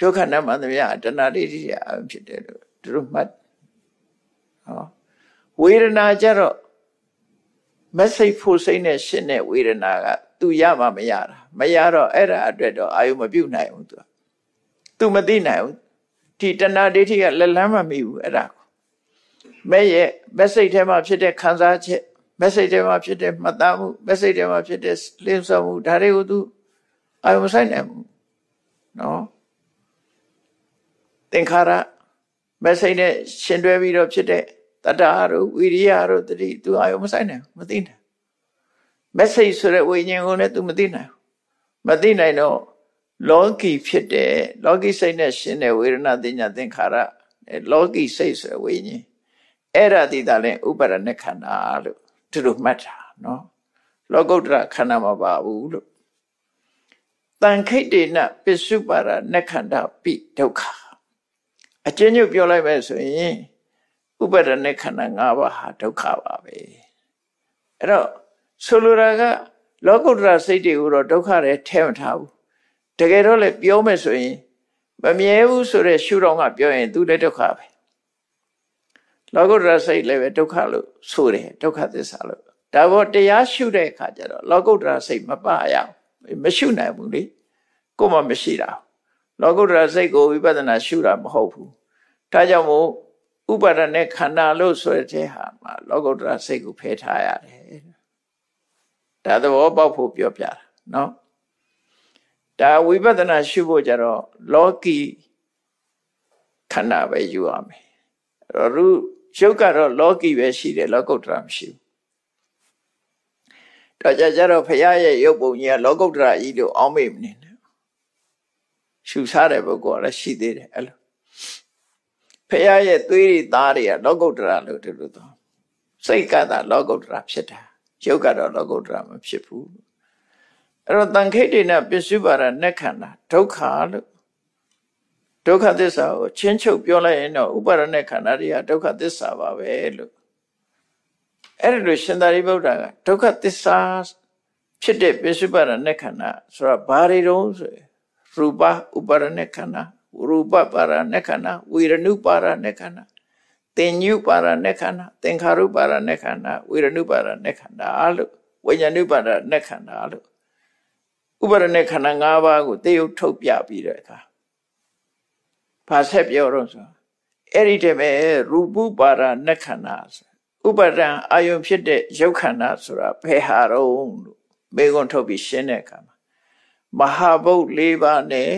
ယုတ်ခန္ဓာမှန်သမျှတဏှာဒိဋ္ဌိရဲ့အာယုဖြစ်တယ်လို့သူတို့မှတ်ဟောဝေဒနာကြတော့မစိတ်ဖို့စိတ်နဲ့ရှင်းတဲ့ဝေဒနာကသူရမှမရတာမရတော့အဲ့ဒါအတွက်တော့အာယုမပြုတ်နိုင်ဘူးသူသူမသိနိုင်ဘူးဒီတဏှာဒိဋ္ဌိကလက်လန်းမမိဘူးအဲ့ဒါမဲ့ရဲ့မစိတ်ထဲမှာဖြစ်တဲ့ခံစားချက်မစိတ်ထဲမှာဖြစ်တဲ့မှတ်သားမှုမစိတ်ထဲမှာဖြစ်တဲ့လင်းစောမှုဒါတွေကိုသူအာယုမဆိုင်နိုင်ဘူးနော် သင်္ခါရမစိတ်နဲ့ရှင်တွဲပြီးတော့ဖြစ်တဲ့တတ္တတို့ဝိရိယတို့တတိသူအာယုမဆိုင်နိုင်မသိနိုင်မစိတ်ဆိုတဲ့ဝိညာဉ်ကိုလည်းသူမသိနိုင်မသိနိုင်တော့လောကီဖြစ်တဲ့လောကီစိတ်နဲ့ရှင်တဲ့ဝေဒနာတင်ညာသင်္ခါရလောကီစိတ်ဆိုဝိညာဉ်အဲ့ဒါဒီတာလဲဥပါရณะခန္ဓာလို့သူတို့မှတ်တာနော်လောကုတ္တရခန္ဓာမပါဘူးလို့တန်ခိတ်တေနပစ္စုပါရณะခန္ဓာပိဒုက္ခ အကျဉ်းချုပ်ပြောလိုက်မယ်ဆိုရင်ဥပါဒณะခန္ဓာ၅ပါးဟာဒုက္ခပါပဲအဲ့တော့ဆိုလိုတာကလောကုတ္တရစိတ်တွေကိုတော့ဒုက္ခတွေထဲမထားဘူးတကယ်တော့လေပြောမယ်ဆိုရင်မမြဲဘူးဆိုတဲ့ရှုတော်ကပြောရင်သူလည်းဒုက္ခပဲလောကုတ္တရာစိတ်လည်းပဲဒုက္ခလို့ဆိုတယ်ဒုက္ခသစ္စာလို့ဒါဘောတရားရှုတဲ့အခါကျတော့လောကုတ္တရာစိတ်မပါရအောင်မရှုနိုင်ဘူးလေကိုမှမရှိတာ လောကုတ္တရာစိတ်ကိုဝိပဿနာရှုတာမဟုတ်ဘူးဒါကြောင့်မို့ဥပါဒနဲ့ခန္ဓာလို့ဆိုတဲ့ဟာမှာလောကုတ္တရာစိတ်ကိုဖယ်ထားရတယ်ဒါသဘောပေါက်ဖို့ပြောပြတာနော်ဒါဝိပဿနာရှုဖို့ကြတော့လောကီခန္ဓာပဲယူရမယ်အဲ့တော့ရုရုပ်ကတော့လောကီပဲရှိတယ်လောကုတ္တရာမရှိဘူးတော့ကြကြတော့ဖရာရဲ့ရုပ်ပုံကြီးကလောကုတ္တရာကြီးလို့အောင်းမေ့မနေနဲ့ ရှုစားတဲ့ပုဂ္ဂိုလ်ကလည်းရှိသေးတယ်အဲ့လိုဖရာရဲ့သွေးတွေသားတွေကလောကုတ္တရာလို့တူလို့တော့စိတ်ကသာလောကုတ္တရာဖြစ်တာရုပ်ကတော့လောကုတ္တရာမဖြစ်ဘူးအဲ့တော့တန်ခိတ်တွေနဲ့ပစ္စုပါဒနက်ခန္ဓာဒုက္ခလို့ဒုက္ခသစ္စာကိုချင်းချုပ်ပြောလိုက်ရင်တော့ဥပါဒณะခန္ဓာတွေကဒုက္ခသစ္စာပါပဲလို့အဲ့ဒါလို့ရှင်သာရိပုတ္တရာကဒုက္ခသစ္စာဖြစ်တဲ့ပစ္စုပ္ပန်နဲ့ခန္ဓာဆိုတာဘာတွေတုံးဆို ရူပဥပါရဏခန္ဓာရူပပါရဏခန္ဓာဝေရဏုပါရဏခန္ဓာသင်ညုပါရဏခန္ဓာသင်္ခါရုပါရဏခန္ဓာဝေရဏုပါရဏခန္ဓာလို့ဝိညာဏုပါရဏခန္ဓာလို့ဥပါရဏခန္ဓာ၅ပါးကိုတေယုတ်ထုတ်ပြပြီးတဲ့အခါဘာဆက်ပြောတော့ဆိုအဲ့ဒီတည်းပဲရူပပါရဏခန္ဓာဥပါဒံအာယုံဖြစ်တဲ့ရုပ်ခန္ဓာဆိုတာဘယ်ဟာတော့လို့မေကွန်ထုတ်ပြီးရှင်းတဲ့အခါမှာ မဟာဘုတ်၄ပါးနဲ့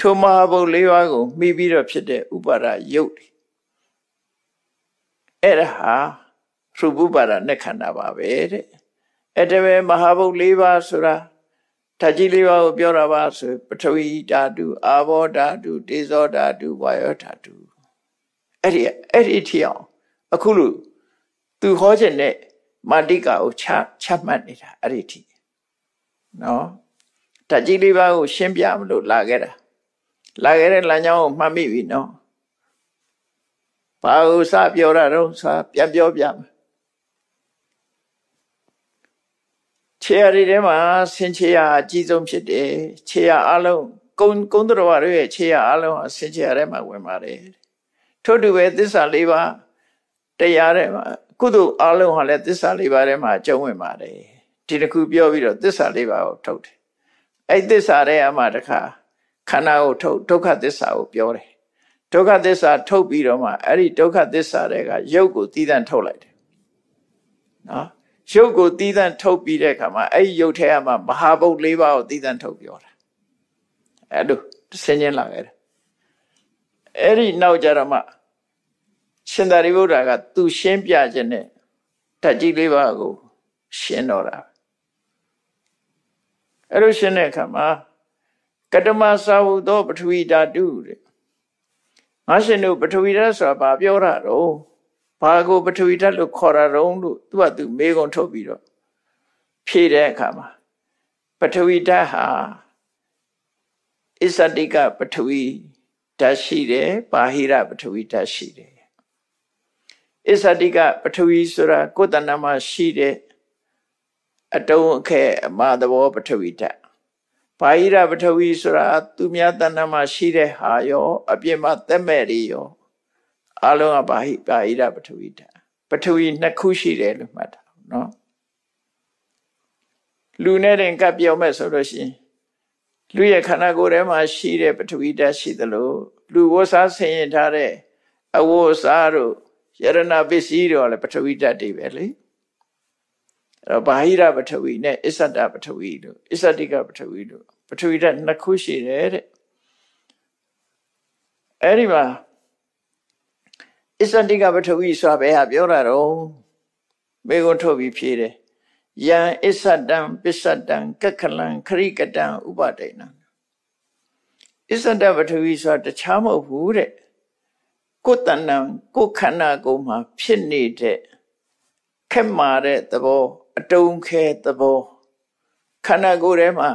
ထိုမဟာဘုတ်၄ပါးကိုမှီပြီးတော့ဖြစ်တဲ့ဥပါဒရုပ်အဲ့ဒါဟာရူပပါဒနခန္ဓာပါပဲတဲ့အဲ့ဒါပဲမဟာဘုတ်၄ပါးဆိုတာဓာတ်ကြီးလေးပါးကိုပြောတာပါဆိုပထဝီဓာတုအာဘောဓာတုတေဇောဓာတုဝါယောဓာတုအဲ့ဒီအဲ့ဒီထီအောင်အခုလို့သူဟောခြင်းနဲ့မာတိကာကိုချချမှတ်နေတာအဲ့ဒီထီနော် ဓာတ်ကြီးလေးပါးကိုရှင်းပြမလို့လာခဲ့တာလာခဲ့တဲ့လမ်းကြောင်းကိုမှတ်မိပြီနော်ဘာကိုစပြောတာတော့စပြန်ပြောပြမယ်ခြေရည်ထဲမှာဆင်ခြေရအကြီးဆုံးဖြစ်တယ်ခြေရအလုံးကုန်းကုန်းတော်ရရဲ့ခြေရအလုံးဟာဆင်ခြေရထဲမှာဝင်ပါတယ်ထို့တူပဲသစ္စာလေးပါးတရားထဲမှာကုသိုလ်အလုံးဟာလည်းသစ္စာလေးပါးထဲမှာကျုံဝင်ပါတယ်ဒီတစ်ခုပြောပြီးတော့သစ္စာလေးပါးကိုထုတ်တယ် အဲ့သစ္စာထဲအမှတခါခန္ဓာကိုထုတ်ဒုက္ခသစ္စာကိုပြောတယ်ဒုက္ခသစ္စာထုတ်ပြီးတော့မှအဲ့ဒီဒုက္ခသစ္စာတွေကရုပ်ကိုတည်တံ့ထုတ်လိုက်တယ်နော်ရုပ်ကိုတည်တံ့ထုတ်ပြီးတဲ့အခါမှာအဲ့ဒီရုပ်ထဲမှာမဟာဘုတ်၄ပါးကိုတည်တံ့ထုတ်ပြောတာအဲ့လိုဆင်းခြင်းလာခဲ့တယ်အဲ့ဒီနောက်ကြတော့မှရှင်သာရိပုတ္တရာကသူရှင်းပြခြင်းနဲ့ဓာတ်ကြီး၄ပါးကိုရှင်းတော့တာ အဲ့လိုရှင်းတဲ့အခါမှာကတမသာဝုသောပထဝီဓာတုတဲ့ငါရှင်တို့ပထဝီဓာတ်ဆိုတာဘာပြောတာတော့ဘာကိုပထဝီဓာတ်လို့ခေါ်တာတော့လို့သူကသူမေးခွန်းထုတ်ပြီးတော့ဖြေတဲ့အခါမှာပထဝီဓာတ်ဟာအစ္စတိကပထဝီဓာတ်ရှိတယ်ဘာဟိရပထဝီဓာတ်ရှိတယ်အစ္စတိကပထဝီဆိုတာကိုယ်တဏ္ဍမှာရှိတဲ့ အတုံးအခဲအမသဘောပထဝီဓာတ်ဘာဟိရပထဝီဆိုတာသူများတဏ္ဍမှာရှိတဲ့ဟာရော အပြင်မှာသက်မဲ့တွေရောအလုံးကဘာဟိဘာဟိရပထဝီဓာတ်ပထဝီနှစ်ခုရှိတယ်လို့မှတ်တာနော်လူနဲ့တင်ကပ်ပြောမဲ့ဆိုလို့ရှိရင်လူရဲ့ခန္ဓာကိုယ်ထဲမှာရှိတဲ့ပထဝီဓာတ်ရှိသလိုလူဝတ်စားဆင်ရင်ထားတဲ့အဝတ်စားတို့ယရဏပစ္စည်းတို့လည်းပထဝီဓာတ်တွေပဲလေအဲ့ တော့ဘာဟိရပထဝီနဲ့အစ္ဆတပထဝီတို့အစ္ဆတိကပထဝီတို့ပထဝီဓာတ်နှစ်ခုရှိတယ်တဲ့အဲ့ဒီမှာအစ္ဆတိကပထဝီဆိုတာဘယ်ဟာပြောတာတော့မေကုံထုတ်ပြီးဖြေတယ်ယံအစ္ဆတံပစ္စတံကက္ခလံခရိကတံဥပဒိဏံအစ္ဆတပထဝီဆိုတာတခြားမဟုတ်ဘူးတဲ့ကိုယ်တဏ္ဍကိုယ်ခန္ဓာကိုယ်မှာဖြစ်နေတဲ့ခက်မာတဲ့သဘော အတုံးခဲသဘောခန္ဓာကိုယ်ထဲမှာ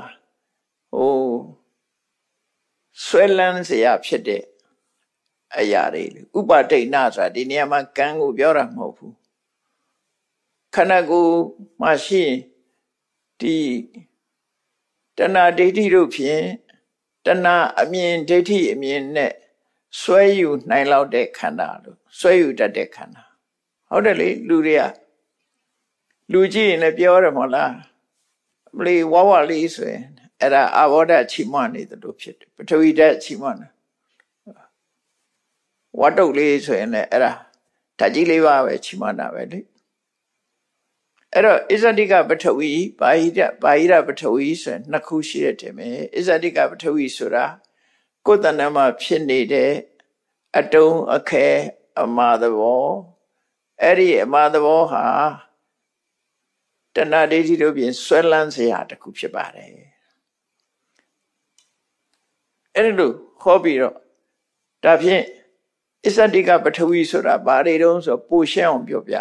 ဟိုဆွဲလန်းစရာဖြစ်တဲ့အရာတွေဥပဒိဋ္ဌနာဆိုတာဒီနေရာမှာကံကိုပြောတာမဟုတ်ဘူးခန္ဓာကိုယ်မှာရှိရင်ဒီတဏှာဒိဋ္ဌိတို့ဖြင့်တဏှာအမြင်ဒိဋ္ဌိအမြင်နဲ့ဆွဲယူနိုင်လောက်တဲ့ခန္ဓာလို့ဆွဲယူတတ်တဲ့ခန္ဓာဟုတ်တယ်လေလူတွေက လူကြည့်ရင်လည်းပြောရမလားမလီဝဝလေးဆိုရင်အဲ့ဒါအဘောဓာချီမွနေတယ်လို့ဖြစ်တယ်ပထဝီဓာတ်ချီမွနေဝတ်တုတ်လေးဆိုရင်လည်းအဲ့ဒါဓာတ်ကြီးလေးပါပဲချီမွတာပဲလေအဲ့တော့အစ္ဆတိကပထဝီဘာဟိတဘာဟိရပထဝီဆိုရင်နှစ်ခုရှိတဲ့တယ်မယ်အစ္ဆတိကပထဝီဆိုတာကိုယ်တဏ္ဍမှာဖြစ်နေတဲ့အတုံးအခဲအမာသဘောအဲ့ဒီအမာသဘောဟာ တဏှာဒိဋ္ဌိတို့ဖြင့်ဆွဲလန်းစရာတစ်ခုဖြစ်ပါတယ်အဲ့ဒါလို့ခေါ်ပြီးတော့ဒါဖြင့်အစ္စတိကပထဝီဆိုတာဘာတွေတုံးဆိုပူရှင်းအောင်ပြောပြ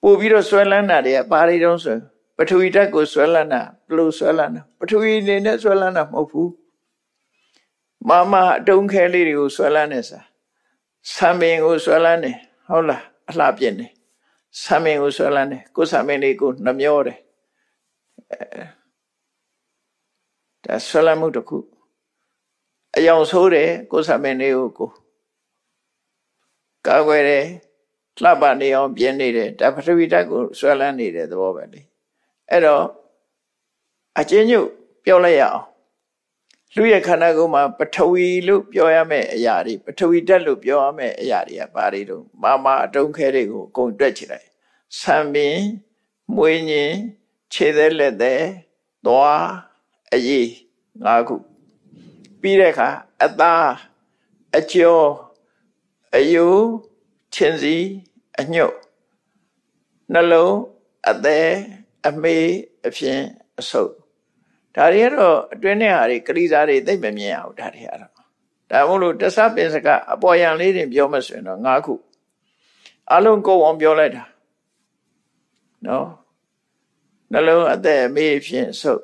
ပူပြီးတော့ဆွဲလန်းတာတွေကဘာတွေတုံးဆိုပထဝီဓာတ်ကိုဆွဲလန်းတာဘလို့ဆွဲလန်းတာပထဝီအနေနဲ့ဆွဲလန်းတာမဟုတ်ဘူးမမအတုံးခဲလေးတွေကိုဆွဲလန်းနေစားဆံပင်ကိုဆွဲလန်းနေဟုတ်လားအလှပြင်းနေ ဆံပင်ကိုဆွဲလန်းနေကိုဆံပင်လေးကိုနှမျောတယ်အဲဒါဆွဲလန်းမှုတစ်ခုအယောင်ဆိုးတယ်ကိုဆံပင်လေးကိုကိုကာကွယ်တယ်လှပနေအောင်ပြင်းနေတယ်ဒါပထဝီဓာတ်ကိုဆွဲလန်းနေတဲ့သဘောပဲလေအဲ့တော့အချင်းညုတ်ပြောလိုက်ရအောင်လူရဲ့ခန္ဓာကိုယ်မှာပထဝီလို့ပြောရမယ့်အရာတွေပထဝီဓာတ်လို့ပြောရမယ့်အရာတွေကဘာတွေတော့မာမာအတုံးခဲတွေကိုအကုန်တွက်ချလိုက် ဆံပင်မွေးညင်ခြေသက်လက်သက်သွားအရေးငါးခုပြီးတဲ့အခါအသားအကျော်အယိုးချင်းစီအညွတ်နှလုံးအသေးအမေးအဖြင့်အဆုပ်ဒါတွေကတော့အတွင်းထဲဟာတွေကလေးစားတွေသိမမြင်အောင်ဒါတွေကတော့ဒါမို့လို့တသပင်စကအပေါ်ယံလေးတွေပြောမှဆိုရင်တော့၅ခုအလုံးကိုအောင်ပြောလိုက်တာ နော်နှလုံးအသက်အမေးဖြင့်ဆုပ်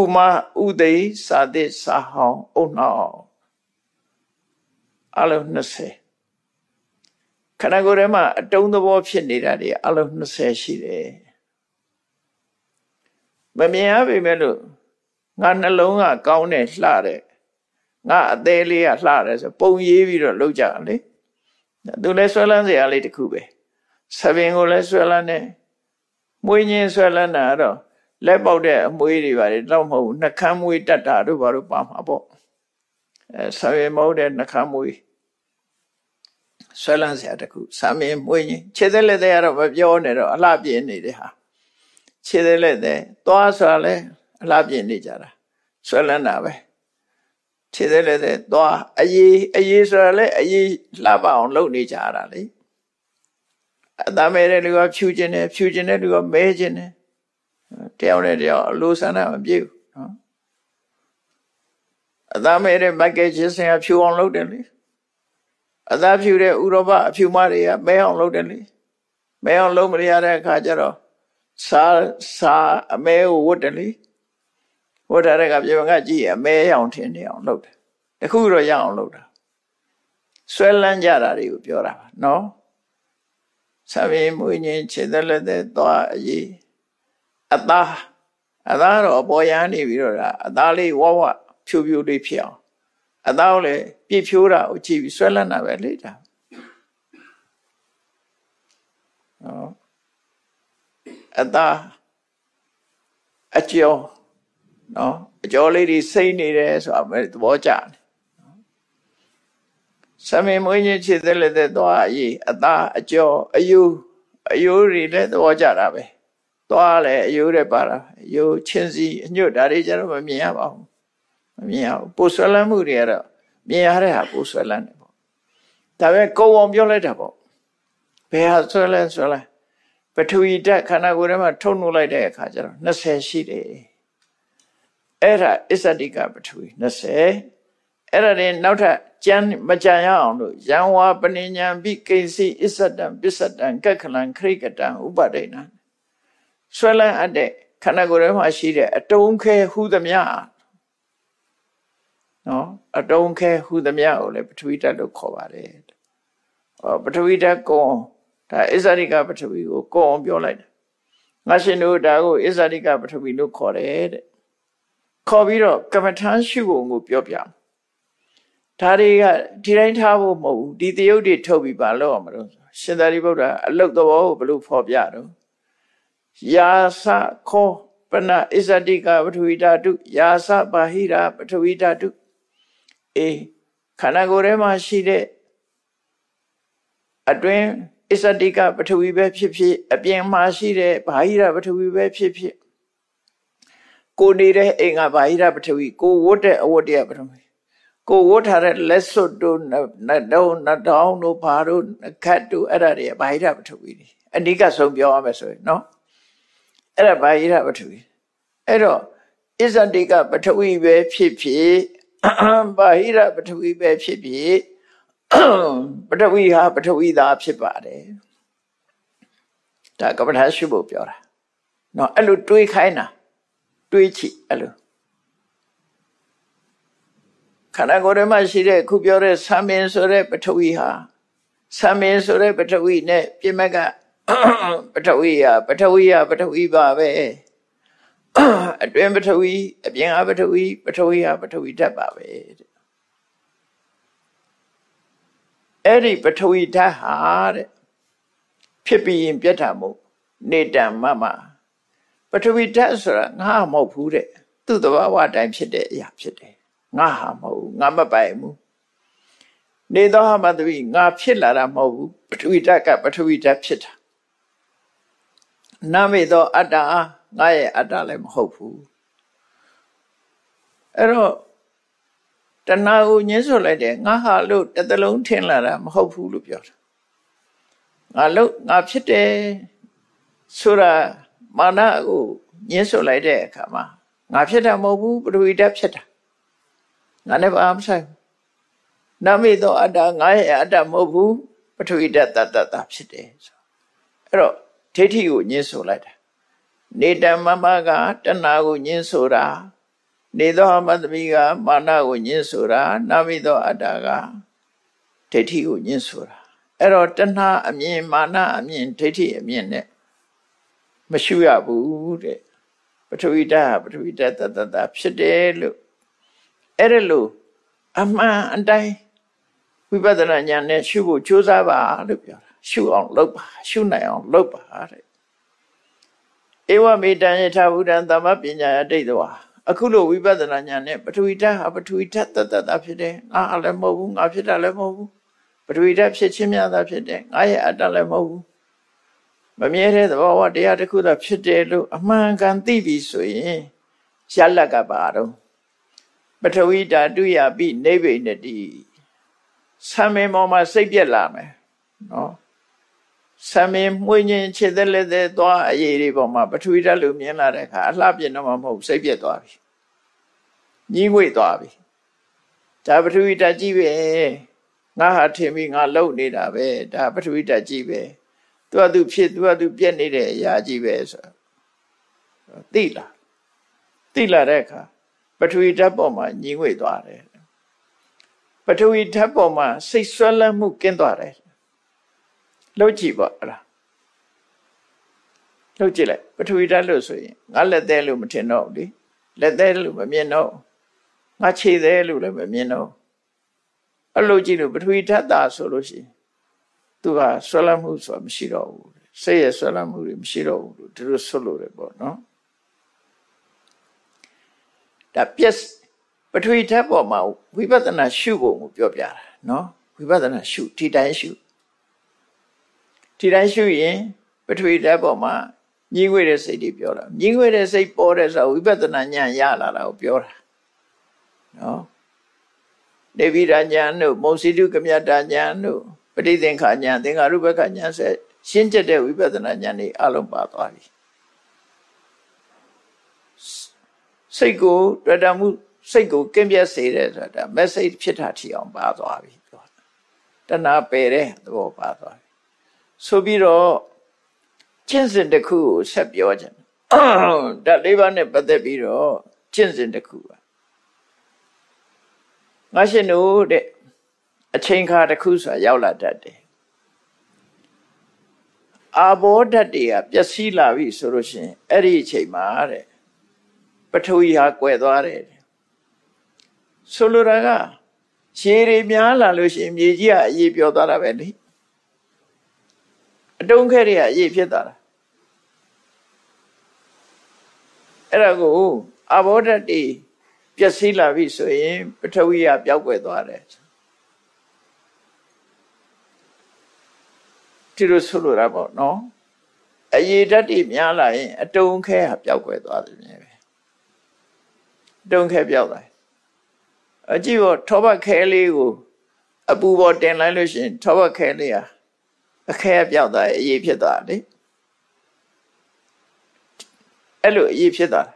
ဥမဥသိစာသစ်စာဟောင်းအုံနှောင်းအလုံး20ခန္ဓာကိုယ်ထဲမှာအတုံးသဘောဖြစ်နေတာတွေအလုံး20ရှိတယ်မမြင်ရပေမဲ့လို့ငါနှလုံးကကောင်းတယ်လှတယ်ငါအသေးလေးကလှတယ်ဆိုပုံရေးပြီးတော့လောက်ကြလေသူလည်းဆွဲလန်းစရာလေးတစ်ခုပဲဆပင်ကိုလည်းဆွဲလန်းတယ် မွေးညင်းဆွဲလန်းတာတော့လက်ပေါက်တဲ့အမွေးတွေပါတယ်တော့မဟုတ်ဘူးနှကမ်းမွေးတက်တာတို့ဘာလို့ပါမှာပေါ့အဲဆပင်မဟုတ်တဲ့နှကမ်းမွေးဆွဲလန်းစရာတခုဆမင်းမွေးရင်ခြေသက်လက်သက်ကတော့မပြောနဲ့တော့အလှပြင်းနေတဲ့ဟာခြေသက်လက်သက်သွားဆိုတာလဲအလှပြင်းနေကြတာဆွဲလန်းတာပဲခြေသက်လက်သက်သွားအရေးအရေးဆိုတာလဲအရေးလှပအောင်လုပ်နေကြတာလေ အသားမဲတဲ့လူကဖြူခြင်းတယ်ဖြူခြင်းတဲ့လူကမဲခြင်းတယ်တယောက်နဲ့တယောက်အလိုဆန္ဒမပြေဘူးနော်အသားမဲတဲ့မက်ကဲချင်းစင်ကဖြူအောင်လုပ်တယ်လေအသားဖြူတဲ့ဥရောပအဖြူမတွေကမဲအောင်လုပ်တယ်လေမဲအောင်လုပ်မရတဲ့အခါကျတော့စာစာအမဲကိုဝတ်တယ်လေဝတ်ထားတဲ့ကပြေကကြည့်အမဲအောင်ထင်နေအောင်လုပ်တယ်တခုတော့ရအောင်လုပ်တာဆွဲလန်းကြတာတွေကိုပြောတာပါနော် ဆဗေမွေးငင်းခြေသက်လက်သက်သွားအရေးအသားအသားတော့အပေါ်ရန်နေပြီးတော့အသားလေးဝဝဖြူဖြူလေးဖြစ်အောင်အသားလည်းပြည့်ဖြိုးတာကိုကြည့်ပြီးဆွဲလန်းတာပဲလေဒါနော်အသားအကျော်နော်အကျော်လေးတွေစိမ့်နေတယ်ဆိုတာပဲသဘောကျတယ် ဆမင်မွေးခြင်းခြေသက်လက်သက်သွားအရေးအသားအကျော်အယူအယူတွေလည်းသဘောကျတာပဲသွားလည်းအယူတွေပါတာအယူချင်းစီအညွတ်ဒါတွေကျတော့မမြင်ရပါဘူးမမြင်ရဘူးပိုဆွဲလန်းမှုတွေကတော့မြင်ရတဲ့ဟာပိုဆွဲလန်းတယ်ပေါ့ဒါပဲကုံအောင်ပြောလိုက်တာပေါ့ဘယ်ဟာဆွဲလဲဆွဲလဲပထဝီဓာတ်ခန္ဓာကိုယ်ထဲမှာထုတ်နှုတ်လိုက်တဲ့အခါကျတော့20ရှိတယ်အဲ့ဒါအစ္ဆတိကပထဝီ20 အဲ့ဒါတွေနောက်ထပ်ကြမ်းမကြံရအောင်လို့ယံဝါပဏိညာပိကိစီအစ္ဆတံပစ္စတံကက္ခလံခရိကတံဥပဒိဏဆွဲလန်းအပ်တဲ့ခန္ဓာကိုယ်ထဲမှာရှိတဲ့အတုံးခဲဟူသမျှနော်အတုံးခဲဟူသမျှကိုလည်းပထဝီဓာတ်လို့ခေါ်ပါတယ်ဟောပထဝီဓာတ်ကုံဒါအစ္ဆရိကပထဝီကိုကုံအောင်ပြောလိုက်တယ်ငါရှင်တို့ဒါကိုအစ္ဆရိကပထဝီလို့ခေါ်တယ်တဲ့ခေါ်ပြီးတော့ကမ္မထမ်းရှုပုံကိုပြောပြ ဒါတွေကဒီတိုင်းထားဖို့မဟုတ်ဘူးဒီတယုတ်တွေထုတ်ပြီးပါလို့အောင်မလို့ရှင်သာရိပုတ္တရာအလုတ်တော်ကိုဘလို့ဖော်ပြတော့ယာသခောပနအစ္ဆတိကပထဝီဓာတုယာသပါဟိရာပထဝီဓာတုအေးခန္ဓာကိုယ်ထဲမှာရှိတဲ့အတွင်းအစ္ဆတိကပထဝီပဲဖြစ်ဖြစ်အပြင်မှာရှိတဲ့ဘာဟိရပထဝီပဲဖြစ်ဖြစ်ကိုနေတဲ့အိမ်ကဘာဟိရပထဝီကိုဝတ်တဲ့အဝတ်တရားပထဝီ ကိုဝတ်ထားတဲ့လက်စွပ်တို့နတ်တော်နတ်တောင်းတို့ဘာတို့ခတ်တို့အဲ့ဒါတွေဘာဟိရပထဝီတွေအနိကဆုံးပြောရမယ်ဆိုရင်နော်အဲ့ဒါဘာဟိရပထဝီအဲ့တော့အစ္ဆတိကပထဝီပဲဖြစ်ဖြစ်ဘာဟိရပထဝီပဲဖြစ်ဖြစ်ပထဝီဟာပထဝီသားဖြစ်ပါတယ်ဒါကပ္ပထာရှုဖို့ပြောတာနော်အဲ့လိုတွေးခိုင်းတာတွေးချစ်အဲ့လို ခန္ဓာကိုယ်ထဲမှာရှိတဲ့ခုပြောတဲ့ဆံမင်းဆိုတဲ့ပထဝီဟာဆံမင်းဆိုတဲ့ပထဝီနဲ့ပြမကပထဝီဟာပထဝီဟာပထဝီပါပဲအတွင်ပထဝီအပြင်အပထဝီပထဝီဟာပထဝီဓာတ်ပါပဲတဲ့အဲ့ဒီပထဝီဓာတ်ဟာတဲ့ဖြစ်ပြီးရင်ပြတ်တာမို့နေတံမမပထဝီဓာတ်ဆိုတာငါမဟုတ်ဘူးတဲ့သူ့တဘာဝအတိုင်းဖြစ်တဲ့အရာဖြစ်တယ် ငါဟာမဟုတ်ဘူးငါမပိုင်ဘူးနေသောဟာမတပိငါဖြစ်လာတာမဟုတ်ဘူးပထဝီဓာတ်ကပထဝီဓာတ်ဖြစ်တာနာမေသောအတ္တငါရဲ့အတ္တလည်းမဟုတ်ဘူးအဲ့တော့တဏှာကိုညှင်းဆိုလိုက်တယ်ငါဟာလို့တစ်သလုံးထင်လာတာမဟုတ်ဘူးလို့ပြောတာငါလို့ငါဖြစ်တယ်ဆိုတာမာနကိုညှင်းဆိုလိုက်တဲ့အခါမှာငါဖြစ်တာမဟုတ်ဘူးပထဝီဓာတ်ဖြစ်တာ ငါနဲ့ဘာမှဆိုင်နမိသောအတ္တငါရဲ့အတ္တမဟုတ်ဘူးပထဝီဓာတ်တတ္တဖြစ်တယ်ဆိုအဲ့တော့ဒိဋ္ဌိကိုညှင်းဆိုလိုက်တာနေတမမကတဏှာကိုညှင်းဆိုတာနေသောမတ္တမိကမာနကိုညှင်းဆိုတာနာမိသောအတ္တကဒိဋ္ဌိကိုညှင်းဆိုတာအဲ့တော့တဏှာအမြင်မာနအမြင်ဒိဋ္ဌိအမြင်နဲ့မရှုရဘူးတဲ့ပထဝီဓာတ်ပထဝီဓာတ်တတတဖြစ်တယ်လို့ အဲ့ဒါလို့အမှန်အတိုင်းဝိပဿနာဉာဏ်နဲ့ရှုဖို့ကြိုးစားပါလို့ပြောတာရှုအောင်လုပ်ပါရှုနိုင်အောင်လုပ်ပါတဲ့ဧဝမေတ္တယထာဘုဒ္ဓံသမပညာယတိတ်တော်အခုလိုဝိပဿနာဉာဏ်နဲ့ပထဝီဓာတ်ဟာပထဝီဓာတ်တတတဖြစ်တယ်ငါလည်းမဟုတ်ဘူးငါဖြစ်တာလည်းမဟုတ်ဘူးပထဝီဓာတ်ဖြစ်ခြင်းများသာဖြစ်တယ်ငါရဲ့အတ္တလည်းမဟုတ်ဘူးမမြဲတဲ့သဘောဝတရားတစ်ခုသာဖြစ်တယ်လို့အမှန်ကန်သိပြီဆိုရင်ရလက်ကပါတော့ ပထဝီဓာတုယပိနေဗိနတိဆံမင်းပေါ်မှာစိတ်ပြက်လာမယ်နော်ဆံမင်းမှုညင်ခြေသက်လက်သက်သွားအရေးတွေပေါ်မှာပထဝီဓာတ်လိုမြင်လာတဲ့အခါအလှပြင်းတော့မှမဟုတ်စိတ်ပြက်သွားပြီညီးငွေ့သွားပြီဒါပထဝီဓာတ်ကြီးပဲငါဟာထင်ပြီးငါလုံနေတာပဲဒါပထဝီဓာတ်ကြီးပဲသူကသူဖြစ်သူကသူပြက်နေတဲ့အရာကြီးပဲဆိုသိလားသိလာတဲ့အခါပ ထဝီဓာတ်ပေါ်မှာညီငွေသွားတယ်ပထဝီဓာတ်ပေါ်မှာစိတ်ဆွဲလန်းမှုကင်းသွားတယ်လှုပ်ကြည့်ပါအဲ့ဒါလှုပ်ကြည့်လိုက်ပထဝီဓာတ်လို့ဆိုရင်ငါလက်သေးလို့မထင်တော့ဘူးလေလက်သေးလို့မမြင်တော့ငါခြေသေးလို့လည်းမမြင်တော့အဲ့လိုကြည့်လို့ပထဝီဓာတ်သာဆိုလို့ရှိရင်သူကဆွဲလန်းမှုဆိုတာမရှိတော့ဘူးစိတ်ရဲ့ဆွဲလန်းမှုတွေမရှိတော့ဘူးလို့ဒီလိုဆွလို့တယ်ပေါ့နော် ဒါပြက်ပထဝီဓာတ်ပေါ်မှာဝိပဿနာရှုဖို့ကိုပြောပြတာနော်ဝိပဿနာရှုဒီတိုင်းရှုဒီတိုင်းရှုရင်ပထဝီဓာတ်ပေါ်မှာညင်းငွေတဲ့စိတ်တွေပြောတာညင်းငွေတဲ့စိတ်ပေါ်တဲ့ဆိုဝိပဿနာဉာဏ်ရလာတာကိုပြောတာနော်ဒေဝိရာဉာဏ်တို့မုံစီတုကမြတ်တာဉာဏ်တို့ပဋိသင်္ခာဉာဏ်သင်္ခါရုပ္ပကဉာဏ်ဆက်ရှင်းကျက်တဲ့ဝိပဿနာဉာဏ်တွေအလုံးပါသွားပြီ စိတ်ကိုတွေ့တာမှုစိတ်ကိုကင်းပြတ်စေတယ်ဆိုတာ message ဖြစ်တာထီအောင်ပါသွားပြီပြောတဏှာပယ်တဲ့သဘောပါသွားပြီဆိုပြီးတော့ကျင့်စဉ်တစ်ခုကိုဆက်ပြောခြင်းဓာတ်လေးပါးနဲ့ပတ်သက်ပြီးတော့ကျင့်စဉ်တစ်ခုပါငါရှင်တို့တဲ့အချိန်ခါတစ်ခုဆိုတာရောက်လာတတ်တယ်အာဘောဓာတ်တွေကပျက်စီးလာပြီဆိုလို့ရှိရင်အဲ့ဒီအချိန်မှာတဲ့ ပထဝီဟာကွယ်သွားတယ်ဆိုလိုတာကရှည်တွေများလာလို့ရှိရင်မြေကြီးကအရေးပြောသွားတာပဲလေအတုံးခဲတွေကအရေးဖြစ်သွားတာအဲ့ဒါကိုအဘောဓာတ်တွေပျက်စီးလာပြီဆိုရင်ပထဝီကပျောက်ကွယ်သွားတယ်ဒီလိုဆိုလိုတာပေါ့နော်အရေးဓာတ်တွေများလာရင် အတုံးခဲဟာပျောက်ကွယ်သွားတယ်ပဲ တုံးခဲပြောက်သွားအကြည့်ပေါ့ထောပတ်ခဲလေးကိုအပူပေါ်တင်လိုက်လို့ရှိရင်ထောပတ်ခဲလေးဟာအခဲပြောက်သွားအရေးဖြစ်သွားတယ်အဲ့လိုအရေးဖြစ်သွားတယ်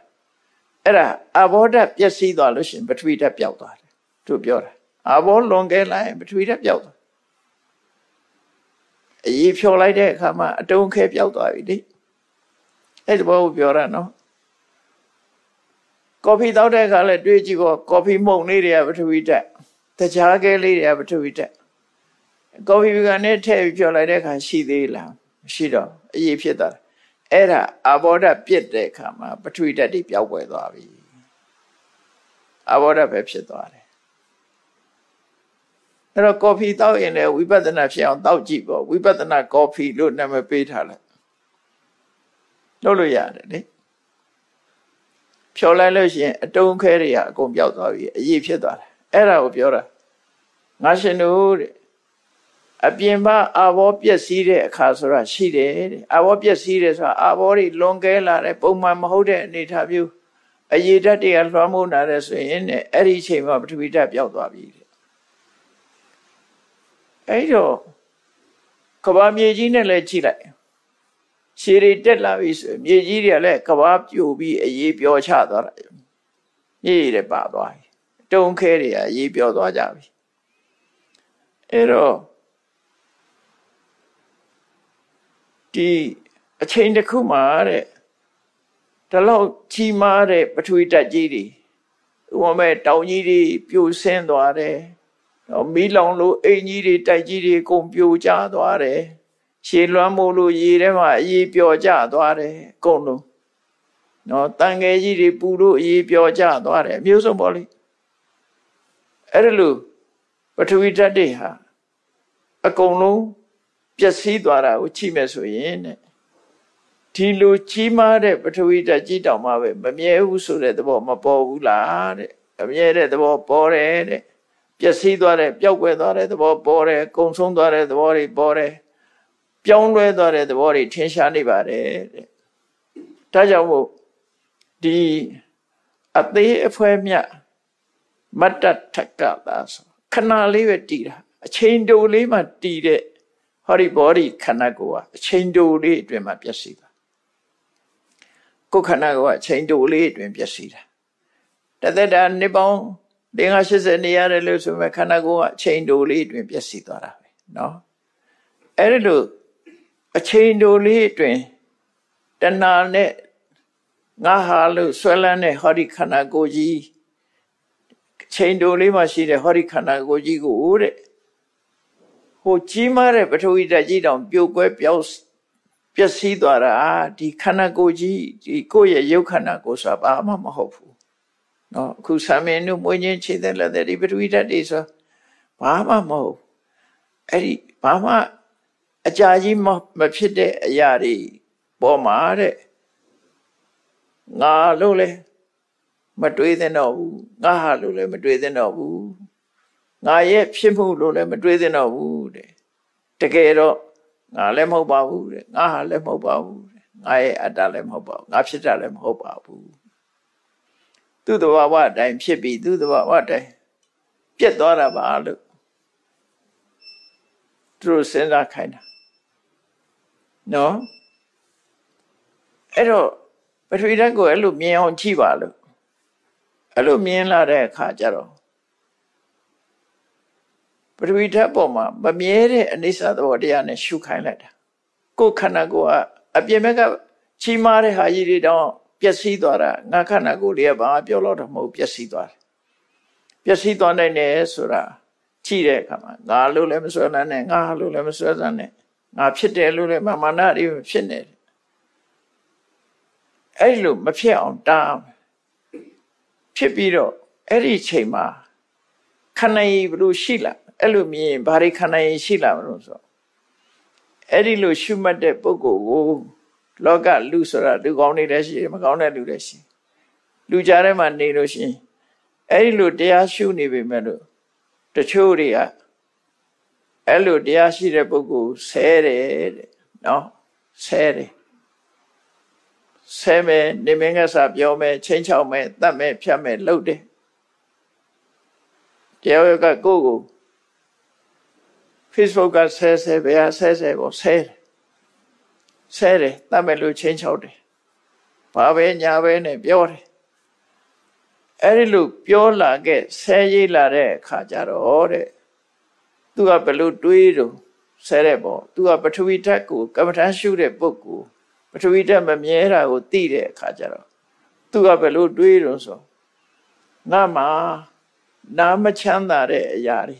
အဲ့ဒါအဘောဓာတ်ပျက်စီးသွားလို့ရှိရင်ပထဝီဓာတ်ပျောက်သွားတယ်သူပြောတာအဘောလွန်ကဲလိုက်ပထဝီဓာတ်ပျောက်သွားအရေးဖြော်လိုက်တဲ့အခါမှာအတုံးခဲပျောက်သွားပြီလေအဲ့ဒီဘောကိုပြောတာနော် ကော်ဖီတောက်တဲ့အခါလဲတွေးကြည့်ပေါ့ကော်ဖီမှုန့်လေးတွေကပထဝီဓာတ်တခြားကဲလေးတွေကပထဝီဓာတ်ကော်ဖီကနေထည့်ပြီးဖြော်လိုက်တဲ့အခါရှိသေးလားမရှိတော့အရေးဖြစ်သွားတယ်အဲ့ဒါအဘောဓာတ်ပြစ်တဲ့အခါမှာပထဝီဓာတ်တွေပျောက်ကွယ်သွားပြီအဘောဓာတ်ပဲဖြစ်သွားတယ်အဲ့တော့ကော်ဖီတောက်ရင်လည်းဝိပဿနာဖြစ်အောင်တောက်ကြည့်ပေါ့ဝိပဿနာကော်ဖီလို့နာမည်ပေးထားလိုက်လုပ်လို့ရတယ်လေ ဖြော်လိုက်လို့ရှိရင်အတုံးခဲတွေကအကုန်ပြောက်သွားပြီအရေးဖြစ်သွားတယ်အဲ့ဒါကိုပြောတာငါရှင်တို့တဲ့အပြင်ဘအာဘောပျက်စီးတဲ့အခါဆိုတာရှိတယ်တဲ့အာဘောပျက်စီးတယ်ဆိုတာအာဘောတွေလွန်ကဲလာတဲ့ပုံမှန်မဟုတ်တဲ့အနေအထားမျိုးအရေးဓာတ်တွေကလွှမ်းမိုးလာတဲ့ဆိုရင်တဲ့အဲ့ဒီအချိန်မှာပထဝီဓာတ်ပျောက်သွားပြီတဲ့အဲ့တော့ကဘာမြေကြီးနဲ့လည်းကြည့်လိုက် ရှည်တွေတက်လာပြီဆိုမြေကြီးတွေကလည်းကဘာပြိုပြီးအေးပြောချသွားတာမြေကြီးတွေပါသွားပြီတုံးခဲတွေကအေးပြောသွားကြပြီအဲ့တော့ဒီအချိန်တစ်ခုမှာတဲ့ဒီလောက်ကြီးမားတဲ့ပထဝီဓာတ်ကြီးတွေဥပမာတောင်ကြီးတွေပြိုဆင်းသွားတယ်မီးလောင်လို့အိမ်ကြီးတွေတိုက်ကြီးတွေကုန်ပြိုကျသွားတယ် ရှည်လွှမ်းမို့လို့ရေထဲမှာအေးပျော်ကျသွားတယ်အကုန်လုံးနော်တန်ငယ်ကြီးတွေပူလို့အေးပျော်ကျသွားတယ်အမျိုးစုံပေါ့လေအဲ့ဒါလို့ပထဝီဓာတ်တွေဟာအကုန်လုံးပျက်စီးသွားတာကိုကြည့်မယ်ဆိုရင်တဲ့ဒီလိုကြီးမားတဲ့ပထဝီဓာတ်ကြီးတောင်မှပဲမမြဲဘူးဆိုတဲ့သဘောမပေါ်ဘူးလားတဲ့အမြဲတဲ့သဘောပေါ်တယ်တဲ့ပျက်စီးသွားတဲ့ပျောက်ကွယ်သွားတဲ့သဘောပေါ်တယ်ကုံဆုံးသွားတဲ့သဘောတွေပေါ်တယ် ပြောင်းလဲသွားတဲ့သဘောတွေထင်ရှားနေပါတယ်တဲ့ဒါကြောင့်မို့ဒီအသေးအဖွဲမြတ်မတ္တထကတာဆိုခဏလေးပဲတည်တာအချိန်တိုလေးမှတည်တဲ့ဟောဒီ body ခန္ဓာကိုယ်ကအချိန်တိုလေးအတွင်းမှာပျက်စီးတာကိုယ်ခန္ဓာကိုယ်ကအချိန်တိုလေးအတွင်းပျက်စီးတာတသက်တာနှစ်ပေါင်း580နေရတယ်လို့ဆိုမဲ့ခန္ဓာကိုယ်ကအချိန်တိုလေးအတွင်းပျက်စီးသွားတာပဲเนาะအဲ့ဒီလို အချိန်တိုလေးအတွင်းတဏှာနဲ့ငါဟာလို့ဆွဲလန်းတဲ့ဟောဒီခန္ဓာကိုယ်ကြီးချိန်တိုလေးမှရှိတဲ့ဟောဒီခန္ဓာကိုယ်ကြီးကိုတဲ့ဟိုကြီးမားတဲ့ပထဝီဓာတ်ကြီးတောင်ပြိုကွဲပြောက်ပျက်စီးသွားတာဒီခန္ဓာကိုယ်ကြီးဒီကိုယ့်ရဲ့ရုပ်ခန္ဓာကိုယ်ဆိုတာဘာမှမဟုတ်ဘူးเนาะအခုဆာမင်းတို့မွေးခြင်းခြေသက်လက်သက်ဒီပထဝီဓာတ်တွေဆိုဘာမှမဟုတ်အဲ့ဒီဘာမှ အကြာကြီးမဖြစ်တဲ့အရာတွေပေါ်မှာတဲ့ငါလို့လဲမတွေးသင့်တော့ဘူးငါဟာလို့လဲမတွေးသင့်တော့ဘူးငါရဲ့ဖြစ်မှုလို့လဲမတွေးသင့်တော့ဘူးတဲ့တကယ်တော့ငါလည်းမဟုတ်ပါဘူးတဲ့ငါဟာလည်းမဟုတ်ပါဘူးတဲ့ငါရဲ့အတ္တလည်းမဟုတ်ပါဘူးငါဖြစ်တာလည်းမဟုတ်ပါဘူးသူ့တဘာဝအတိုင်းဖြစ်ပြီးသူ့တဘာဝအတိုင်းပြတ်သွားတာပါလို့သူတို့စဉ်းစားခိုင်းတာ နော်အဲ့တော့ပထဝီဓာတ်ကိုအဲ့လိုမြင်အောင်ကြည့်ပါလို့အဲ့လိုမြင်လာတဲ့အခါကျတော့ပထဝီဓာတ်ပေါ်မှာမမြဲတဲ့အနိစ္စသဘောတရားနဲ့ရှုခိုင်းလိုက်တာကိုယ်ခန္ဓာကိုယ်ကအပြင်ဘက်ကချီးမားတဲ့ဟာကြီးတွေတော့ပျက်စီးသွားတာငါခန္ဓာကိုယ်လေးကဘာပြောလို့တော့မဟုတ်ပျက်စီးသွားတယ်ပျက်စီးသွားနိုင်တယ်ဆိုတာကြည့်တဲ့အခါမှာငါလို့လည်းမစွဲနိုင်နဲ့ငါလို့လည်းမစွဲနိုင်နဲ့ ငါဖြစ်တယ်လို့လည်းမာနတွေဖြစ်နေတယ်အဲ့လိုမဖြစ်အောင်တားဖြစ်ပြီးတော့အဲ့ဒီချိန်မှာခန္ဓာရည်ဘလို့ရှိလာအဲ့လိုမြင်ဘာတွေခန္ဓာရည်ရှိလာမလို့ဆိုအဲ့ဒီလိုရှုမှတ်တဲ့ပုဂ္ဂိုလ်ကိုလောကလူဆိုတာလူကောင်းတွေလည်းရှိတယ်မကောင်းတဲ့လူလည်းရှိလူကြားထဲမှာနေလို့ရှိရင်အဲ့ဒီလိုတရားရှုနေပြီမဲ့လို့တချို့တွေက အဲ့လိုတရားရှိတဲ့ပုဂ္ဂိုလ်ဆဲတယ်တဲ့နော်ဆဲတယ်ဆဲမယ်နေမင်းကစားပြောမယ်ချင်းချောက်မယ်တတ်မယ်ဖြတ်မယ်လှုပ်တယ်တရားရကကိုကို Facebook ကဆဲဆဲဘယ်ဟာဆဲဆဲပေါ့ဆဲတယ်ဆဲတယ်တတ်မယ်လို့ချင်းချောက်တယ်ဘာပဲညာပဲနဲ့ပြောတယ်အဲ့ဒီလိုပြောလာခဲ့ဆဲရေးလာတဲ့အခါကျတော့တဲ့ သူကဘယ်လိုတွေးတော့ဆဲတဲ့ပေါ့သူကပထဝီဓာတ်ကိုကမ္မထမ်းရှုတဲ့ပုဂ္ဂိုလ်ပထဝီဓာတ်မမြဲတာကိုသိတဲ့အခါကျတော့သူကဘယ်လိုတွေးတော့ဆိုငါမှာနာမချမ်းသာတဲ့အရာတွေ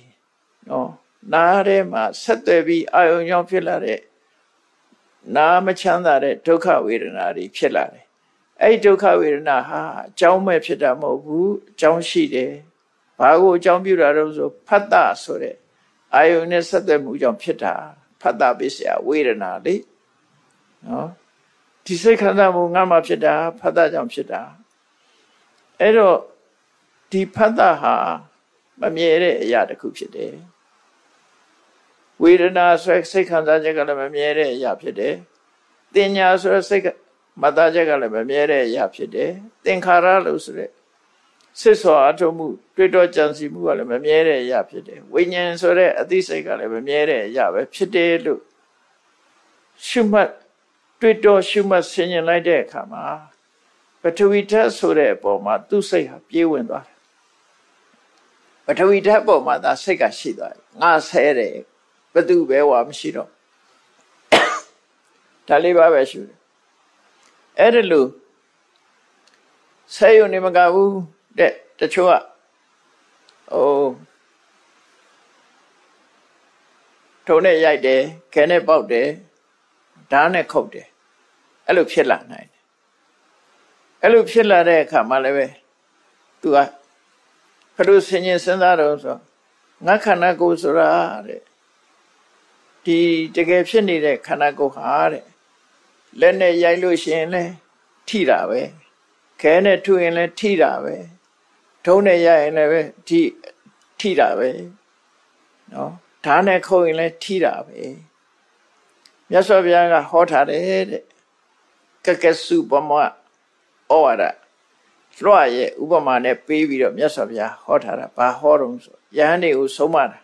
နော်နားထဲမှာဆက်သွယ်ပြီးအာယုံကြောင့်ဖြစ်လာတဲ့နာမချမ်းသာတဲ့ဒုက္ခဝေဒနာတွေဖြစ်လာတယ်အဲ့ဒုက္ခဝေဒနာဟာအကြောင်းမဲ့ဖြစ်တာမဟုတ်ဘူးအကြောင်းရှိတယ်ဘာကိုအကြောင်းပြုတာတော့ဆိုဖတ်တာဆိုတဲ့ အာယုန်နဲ့ဆက်သွယ်မှုကြောင့်ဖြစ်တာဖတ်တာပစ္စယဝေဒနာလေနော်ဒီစိတ်ခန္ဓာမူငါမှဖြစ်တာဖတ်တာကြောင့်ဖြစ်တာအဲ့တော့ဒီဖတ်တာဟာမမြဲတဲ့အရာတစ်ခုဖြစ်တယ်ဝေဒနာဆိုစိတ်ခံစားချက်ကလည်းမမြဲတဲ့အရာဖြစ်တယ်တင်ညာဆိုစိတ်မသားချက်ကလည်းမမြဲတဲ့အရာဖြစ်တယ်သင်္ခါရလို့ဆိုတဲ့ စစ်စောအထုံးမှုတွေ့တော့ကြံစီမှုကလည်းမမြဲတဲ့အရာဖြစ်တယ်ဝိညာဉ်ဆိုတဲ့အသိစိတ်ကလည်းမမြဲတဲ့အရာပဲဖြစ်တယ်လို့ရှုမှတ်တွေ့တော့ရှုမှတ်ဆင်ញင်လိုက်တဲ့အခါမှာပထဝီဓာတ်ဆိုတဲ့အပေါ်မှာသူ့စိတ်ဟာပြေးဝင်သွားတယ်ပထဝီဓာတ်ပေါ်မှာဒါစိတ်ကရှိသွားတယ်ငါဆဲတယ်ဘသူပဲဝါမရှိတော့ဒါလေးပါပဲရှုတယ်အဲ့ဒါလို့ဆဲယုံနေမကဘူး တဲ့တချို့ကဟိုထုံနဲ့ရိုက်တယ်ခဲနဲ့ပေါက်တယ်ဓာတ်နဲ့ခုတ်တယ်အဲ့လိုဖြစ်လာနိုင်တယ်အဲ့လိုဖြစ်လာတဲ့အခါမှာလည်းပဲသူကဘယ်လိုဆင်ញင်စဉ်းစားတော့ဆိုငါခန္ဓာကိုယ်ဆိုတာတဲ့ဒီတကယ်ဖြစ်နေတဲ့ခန္ဓာကိုယ်ဟာတဲ့လက်နဲ့ရိုက်လို့ရှိရင်လဲထိတာပဲခဲနဲ့ထုရင်လဲထိတာပဲ ထုံးနဲ့ရိုက်ရင်လည်းပဲထိထိတာပဲနော်ဓာတ်နဲ့ခုတ်ရင်လဲထိတာပဲမြတ်စွာဘုရားကဟောထားတယ်တဲ့ကကစုပမဩဝါဒလွှတ်ရဲ့ဥပမာနဲ့ပေးပြီးတော့မြတ်စွာဘုရားဟောထားတာဘာဟောတော့ဆိုယဟန်တွေကိုဆုံးမတာ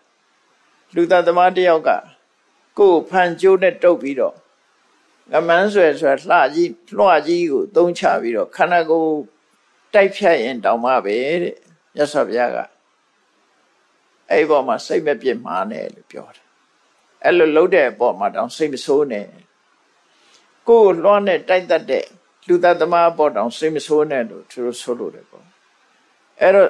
လူသားသမားတယောက်ကကိုယ်ဖန်ကျိုးနဲ့တုပ်ပြီးတော့ငမန်းဆွဲဆွဲလှကြီးလွှတ်ကြီးကိုသုံးချပြီးတော့ခန္ဓာကိုယ် တိုက်ဖြတ်ရင်တောင်မှပဲတဲ့မြတ်စွာဘုရားကအဲ့ဘောမှာစိတ်မပြစ်မှားနဲ့လို့ပြောတယ်အဲ့လိုလုပ်တဲ့အပေါ်မှာတောင်စိတ်မဆိုးနဲ့ကိုယ်လွှမ်းနဲ့တိုက်တတ်တဲ့လူသားသမားပေါ်တောင်စိတ်မဆိုးနဲ့လို့သူတို့ဆိုလို့တယ်ပေါ့အဲ့တော့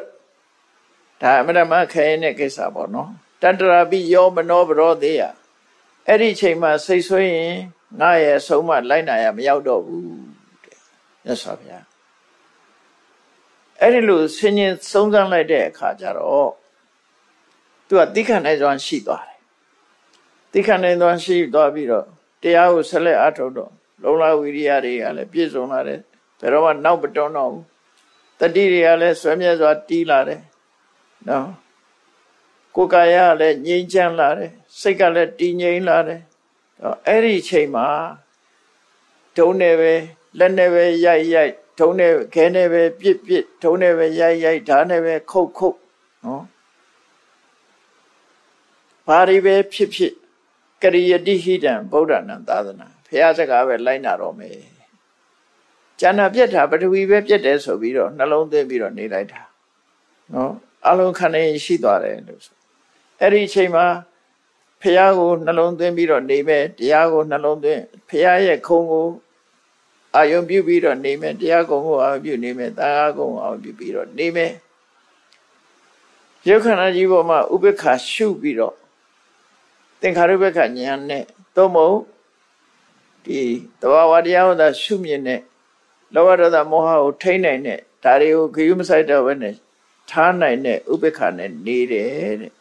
ဒါအမှန်တမ်းခဲတဲ့ကိစ္စပေါ့နော်တတရာပိယောမနောဘရောသေးရအဲ့ဒီချိန်မှာစိတ်ဆိုးရင်ငါရဲ့ဆုံးမလိုက်နာရမရောက်တော့ဘူးတဲ့မြတ်စွာဘုရား အဲ့ဒီလိုဆင်ញင်သုံးစမ်းလိုက်တဲ့အခါကျတော့သူကသိခံနိုင်စွမ်းရှိသွားတယ်သိခံနိုင်စွမ်းရှိသွားပြီးတော့တရားကိုဆက်လက်အထောက်တော့လုံလဝိရိယတွေကလည်းပြည့်စုံလာတယ်ဘယ်တော့မှနောက်မတွန်းတော့ဘူးတတိတွေကလည်းဆွဲမြဲစွာတီးလာတယ်နော်ကိုယ်ကာယကလည်းငြိမ်းချမ်းလာတယ်စိတ်ကလည်းတည်ငြိမ်လာတယ်အဲ့ဒီချိန်မှာဒုံနဲ့ပဲလက်နဲ့ပဲရိုက်ရိုက် ဒုံနဲ့ခဲနဲ့ပဲပြစ်ပြစ်ဒုံနဲ့ပဲရိုက်ရိုက်ဓာတ်နဲ့ပဲခုတ်ခုတ်နော်ဘာတွေပဲဖြစ်ဖြစ်ကရိယတိဟိတံဗုဒ္ဓနာသာသနာဖះစကားပဲလိုက်နာတော့မယ်ကျန်တာပြက်တာပထဝီပဲပြက်တယ်ဆိုပြီးတော့နှလုံးသွင်းပြီးတော့နေလိုက်တာနော်အလုံးခဏရှိသွားတယ်လို့ဆိုအဲ့ဒီအချိန်မှာဖះကိုနှလုံးသွင်းပြီးတော့နေမယ်တရားကိုနှလုံးသွင်းဖះရဲ့ခုံကို အာယုံပြုပြီးတော့နေမယ်တရားကုံကိုအာယုံပြုနေမယ်သာဂကုံကိုအာယုံပြုပြီးတော့နေမယ်ရုပ်ခန္ဓာကြီးပေါ်မှာဥပ္ပခါရှုပြီးတော့သင်္ခါရုပ္ပခဉာဏ်နဲ့သို့မဟုတ်ဒီတဘာဝတရားဟောတာရှုမြင်တဲ့လောဘဒေါသမောဟကိုထိမ့်နိုင်တဲ့ဒါတွေကိုခရုမဆိုင်တော့ဘဲနဲ့ထားနိုင်တဲ့ဥပ္ပခါနဲ့နေတယ်တဲ့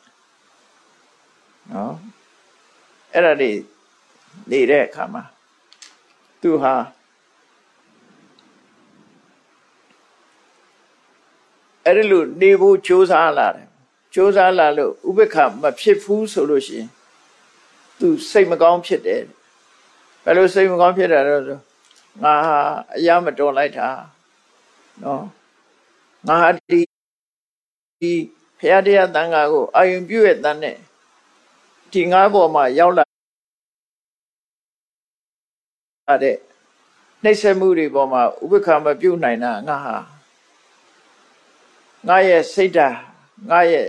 နော်အဲ့ဒါတွေနေတဲ့အခါမှာသူဟာ အဲ့ဒီလိုနေဖို့ကြိုးစားလာတယ်ကြိုးစားလာလို့ဥပ္ပခမဖြစ်ဘူးဆိုလို့ရှိရင်သူစိတ်မကောင်းဖြစ်တယ်ဘယ်လိုစိတ်မကောင်းဖြစ်တာလဲဆိုငါဟာအရာမတော်လိုက်တာနော်ငါဟာဒီဒီဖရာတရားတန်ခါကိုအာယုံပြုရဲ့တန်နဲ့ဒီငါးပေါ်မှာရောက်လာတဲ့နှိမ့်ဆက်မှုတွေပေါ်မှာဥပ္ပခမပြုတ်နိုင်တာငါဟာ ငါရဲ့စိတ်ဓာတ်ငါရဲ့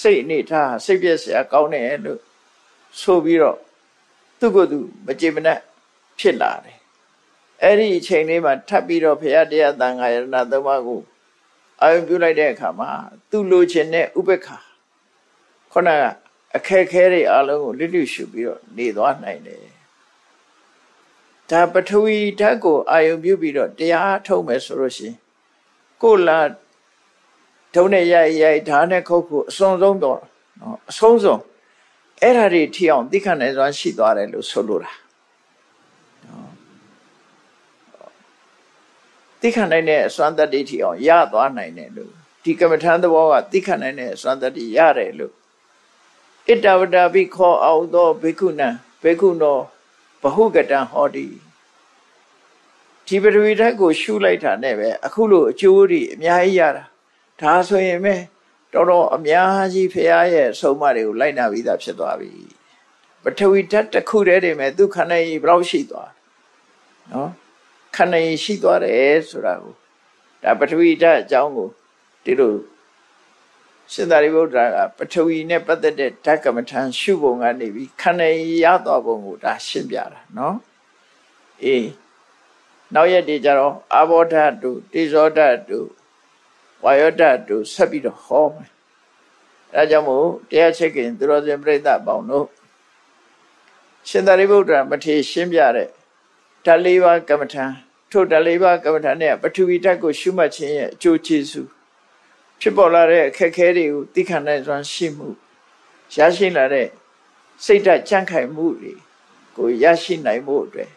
စိတ်အနေထားစိတ်ပြည့်စရာကောင်းတယ်လို့ဆိုပြီးတော့သူ့ကိုယ်သူမကြည်မနှက်ဖြစ်လာတယ်အဲ့ဒီအချိန်လေးမှာထပ်ပြီးတော့ဘုရားတရားတန်ခါယရဏသုံးပါးကိုအာရုံပြုလိုက်တဲ့အခါမှာသူ့လိုချင်တဲ့ဥပ္ပခါခုနကအခက်ခဲတွေအလုံးကိုလစ်လျရှုပြီးတော့နေသွားနိုင်တယ်ဒါပထဝီဓာတ်ကိုအာယုံပြုပြီးတော့တရားထုတ်မယ်ဆိုလို့ရှိရင်ကိုလာ ဒုံနဲ့ရိုက်ရိုက်ဓာတ်နဲ့ခုတ်ခုအစွန်ဆုံးတော့နော်အဆုံးဆုံးအဲ့ဓာတွေထီအောင်သိခံနိုင်စွာရှိသွားတယ်လို့ဆိုလိုတာသိခံနိုင်တဲ့အစွမ်းတတ္တိထီအောင်ရသွားနိုင်တယ်လို့ဒီကမ္မထန်သဘောကသိခံနိုင်တဲ့အစွမ်းတတ္တိရတယ်လို့ဣတဝတ္တဘိခောအောသောဘေကုဏံဘေကုနောဘဟုကတံဟောတိဒီပထဝီဓာတ်ကိုရှုလိုက်တာနဲ့ပဲအခုလိုအကျိုးတွေအများကြီးရတာ ဒါဆိုရင်ပဲတော်တော်အများကြီးဖရာရဲ့ဆုံးမတွေကိုလိုက်နာပြီးသားဖြစ်သွားပြီပထဝီဓာတ်တစ်ခုတည်းတည်းမဲ့သူခန္ဓာကြီးဘယ်လောက်ရှိသွားနော်ခန္ဓာကြီးရှိသွားတယ်ဆိုတာကိုဒါပထဝီဓာတ်အကြောင်းကိုဒီလိုရှင်သာရိပုတ္တရာကပထဝီနဲ့ပတ်သက်တဲ့ဓာတ်ကမ္မထံရှုပုံကနေပြီးခန္ဓာကြီးရသွားပုံကိုဒါရှင်းပြတာနော်အေးနောက်ရက်တွေကျတော့အာဘောဓာတ်တို့တေဇောဓာတ်တို့ ဝါယောဓာတ်တို့ဆက်ပြီးတော့ဟောမယ်အဲဒါကြောင့်မို့တရားချက်ကင်သူတော်စင်ပြိဿပေါင်းတို့ရှင်သာရိပုတ္တရာမထေရှင်းပြတဲ့ဓာတ်လေးပါးကမ္မထံထို့ဓာတ်လေးပါးကမ္မထံနဲ့ပထဝီဓာတ်ကိုရှုမှတ်ခြင်းရဲ့အကျိုးကျေးဇူးဖြစ်ပေါ်လာတဲ့အခက်အခဲတွေကိုသိခံနိုင်စွမ်းရှိမှုရရှိလာတဲ့စိတ်ဓာတ်ကြံ့ခိုင်မှုတွေကိုရရှိနိုင်မှုအတွက်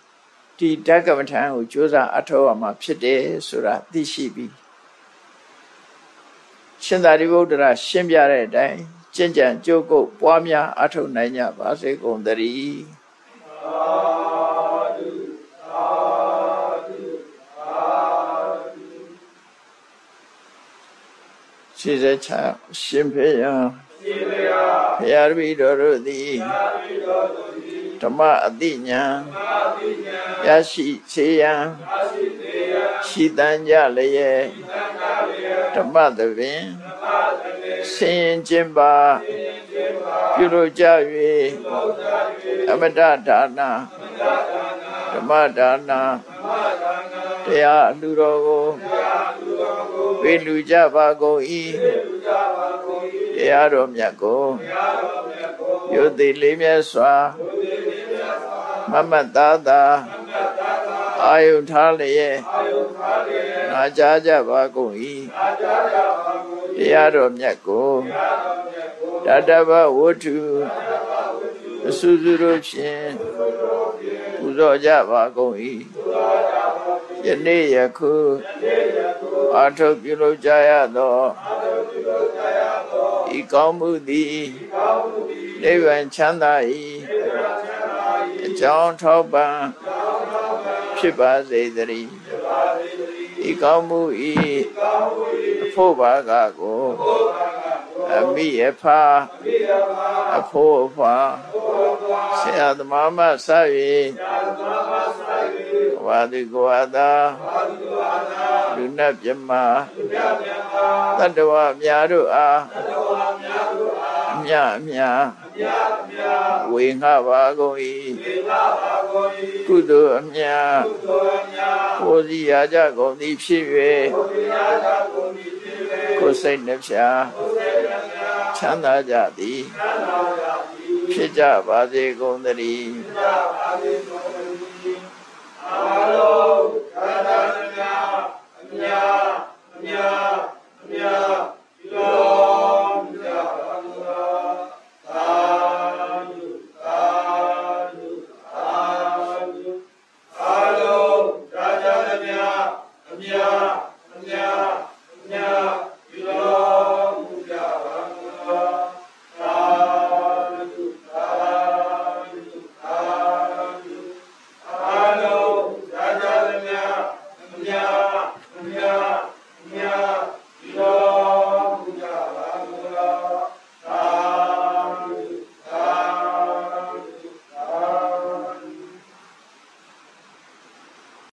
ဒီဓကမထံကိုကြိုးစားအထောက်အမှာဖြစ်တယ်ဆိုတာသိရှိပြီး ရှင်သာရိပုတ္တရာရှင်းပြတဲ့အတိုင်းကျင့်ကြံကြိုးကုပ်ပွားများအထောက်နိုင်ကြပါစေကုန်သတည်းရှိစေချရှင်ဖေယရှင်ဖေယဖရာတပည့်တော်တို့သည်ဓမ္မအတိညာရရှိစေရန်ရှိတန်ကြလျက် ဓမ္မသဘင်ဆင်ရင်ခြင်းပါပြုလို့ကြ၍အမတဒါနာဓမ္မဒါနာတရားအလူတော်ကိုပေးလူကြပါကုန်၏တရားတော်မြတ်ကိုယုသိလေးမြတ်စွာမမတ်သားသာ အာယုထားလျက်နာကြားကြပါကုန်၏တရားတော်မြတ်ကိုတတဘဝတ္ထုအစုစုတို့ဖြင့်ပူဇော်ကြပါကုန်၏ယနေ့ယခုအာထုတ်ပြုလုပ်ကြရသောဤကောင်းမှုသည်နိဗ္ဗာန်ချမ်းသာ၏အကြောင်းထောက်ပံ့ ဖြစ်ပါစေတည်းဤကောင်းမှုဤအဖို့ဘာကကိုအမိယဖာအဖို့အဖာဆရာသမားမဆ၍ဝါဒီကိုအသာလူနတ်မြမတတ္တဝအများတို့အားအမြအမြ ယမြဝေငှပါကုန်၏ဝေငှပါကုန်၏ကုသိုလ်အမြကုသိုလ်အမြဝိုဇိယာကြကုန်သည်ဖြစ်၍ဝိဇိယာကြကုန်သည်ဖြစ်၍ကိုယ်စိတ်နှဖြာကိုယ်စိတ်နှဖြာချမ်းသာကြသည်ချမ်းသာကြသည်ဖြစ်ကြပါစေကုန်သတည်းဖြစ်ကြပါစေကုန်သတည်းအာလောကန္တမြအမြအမြအမြလော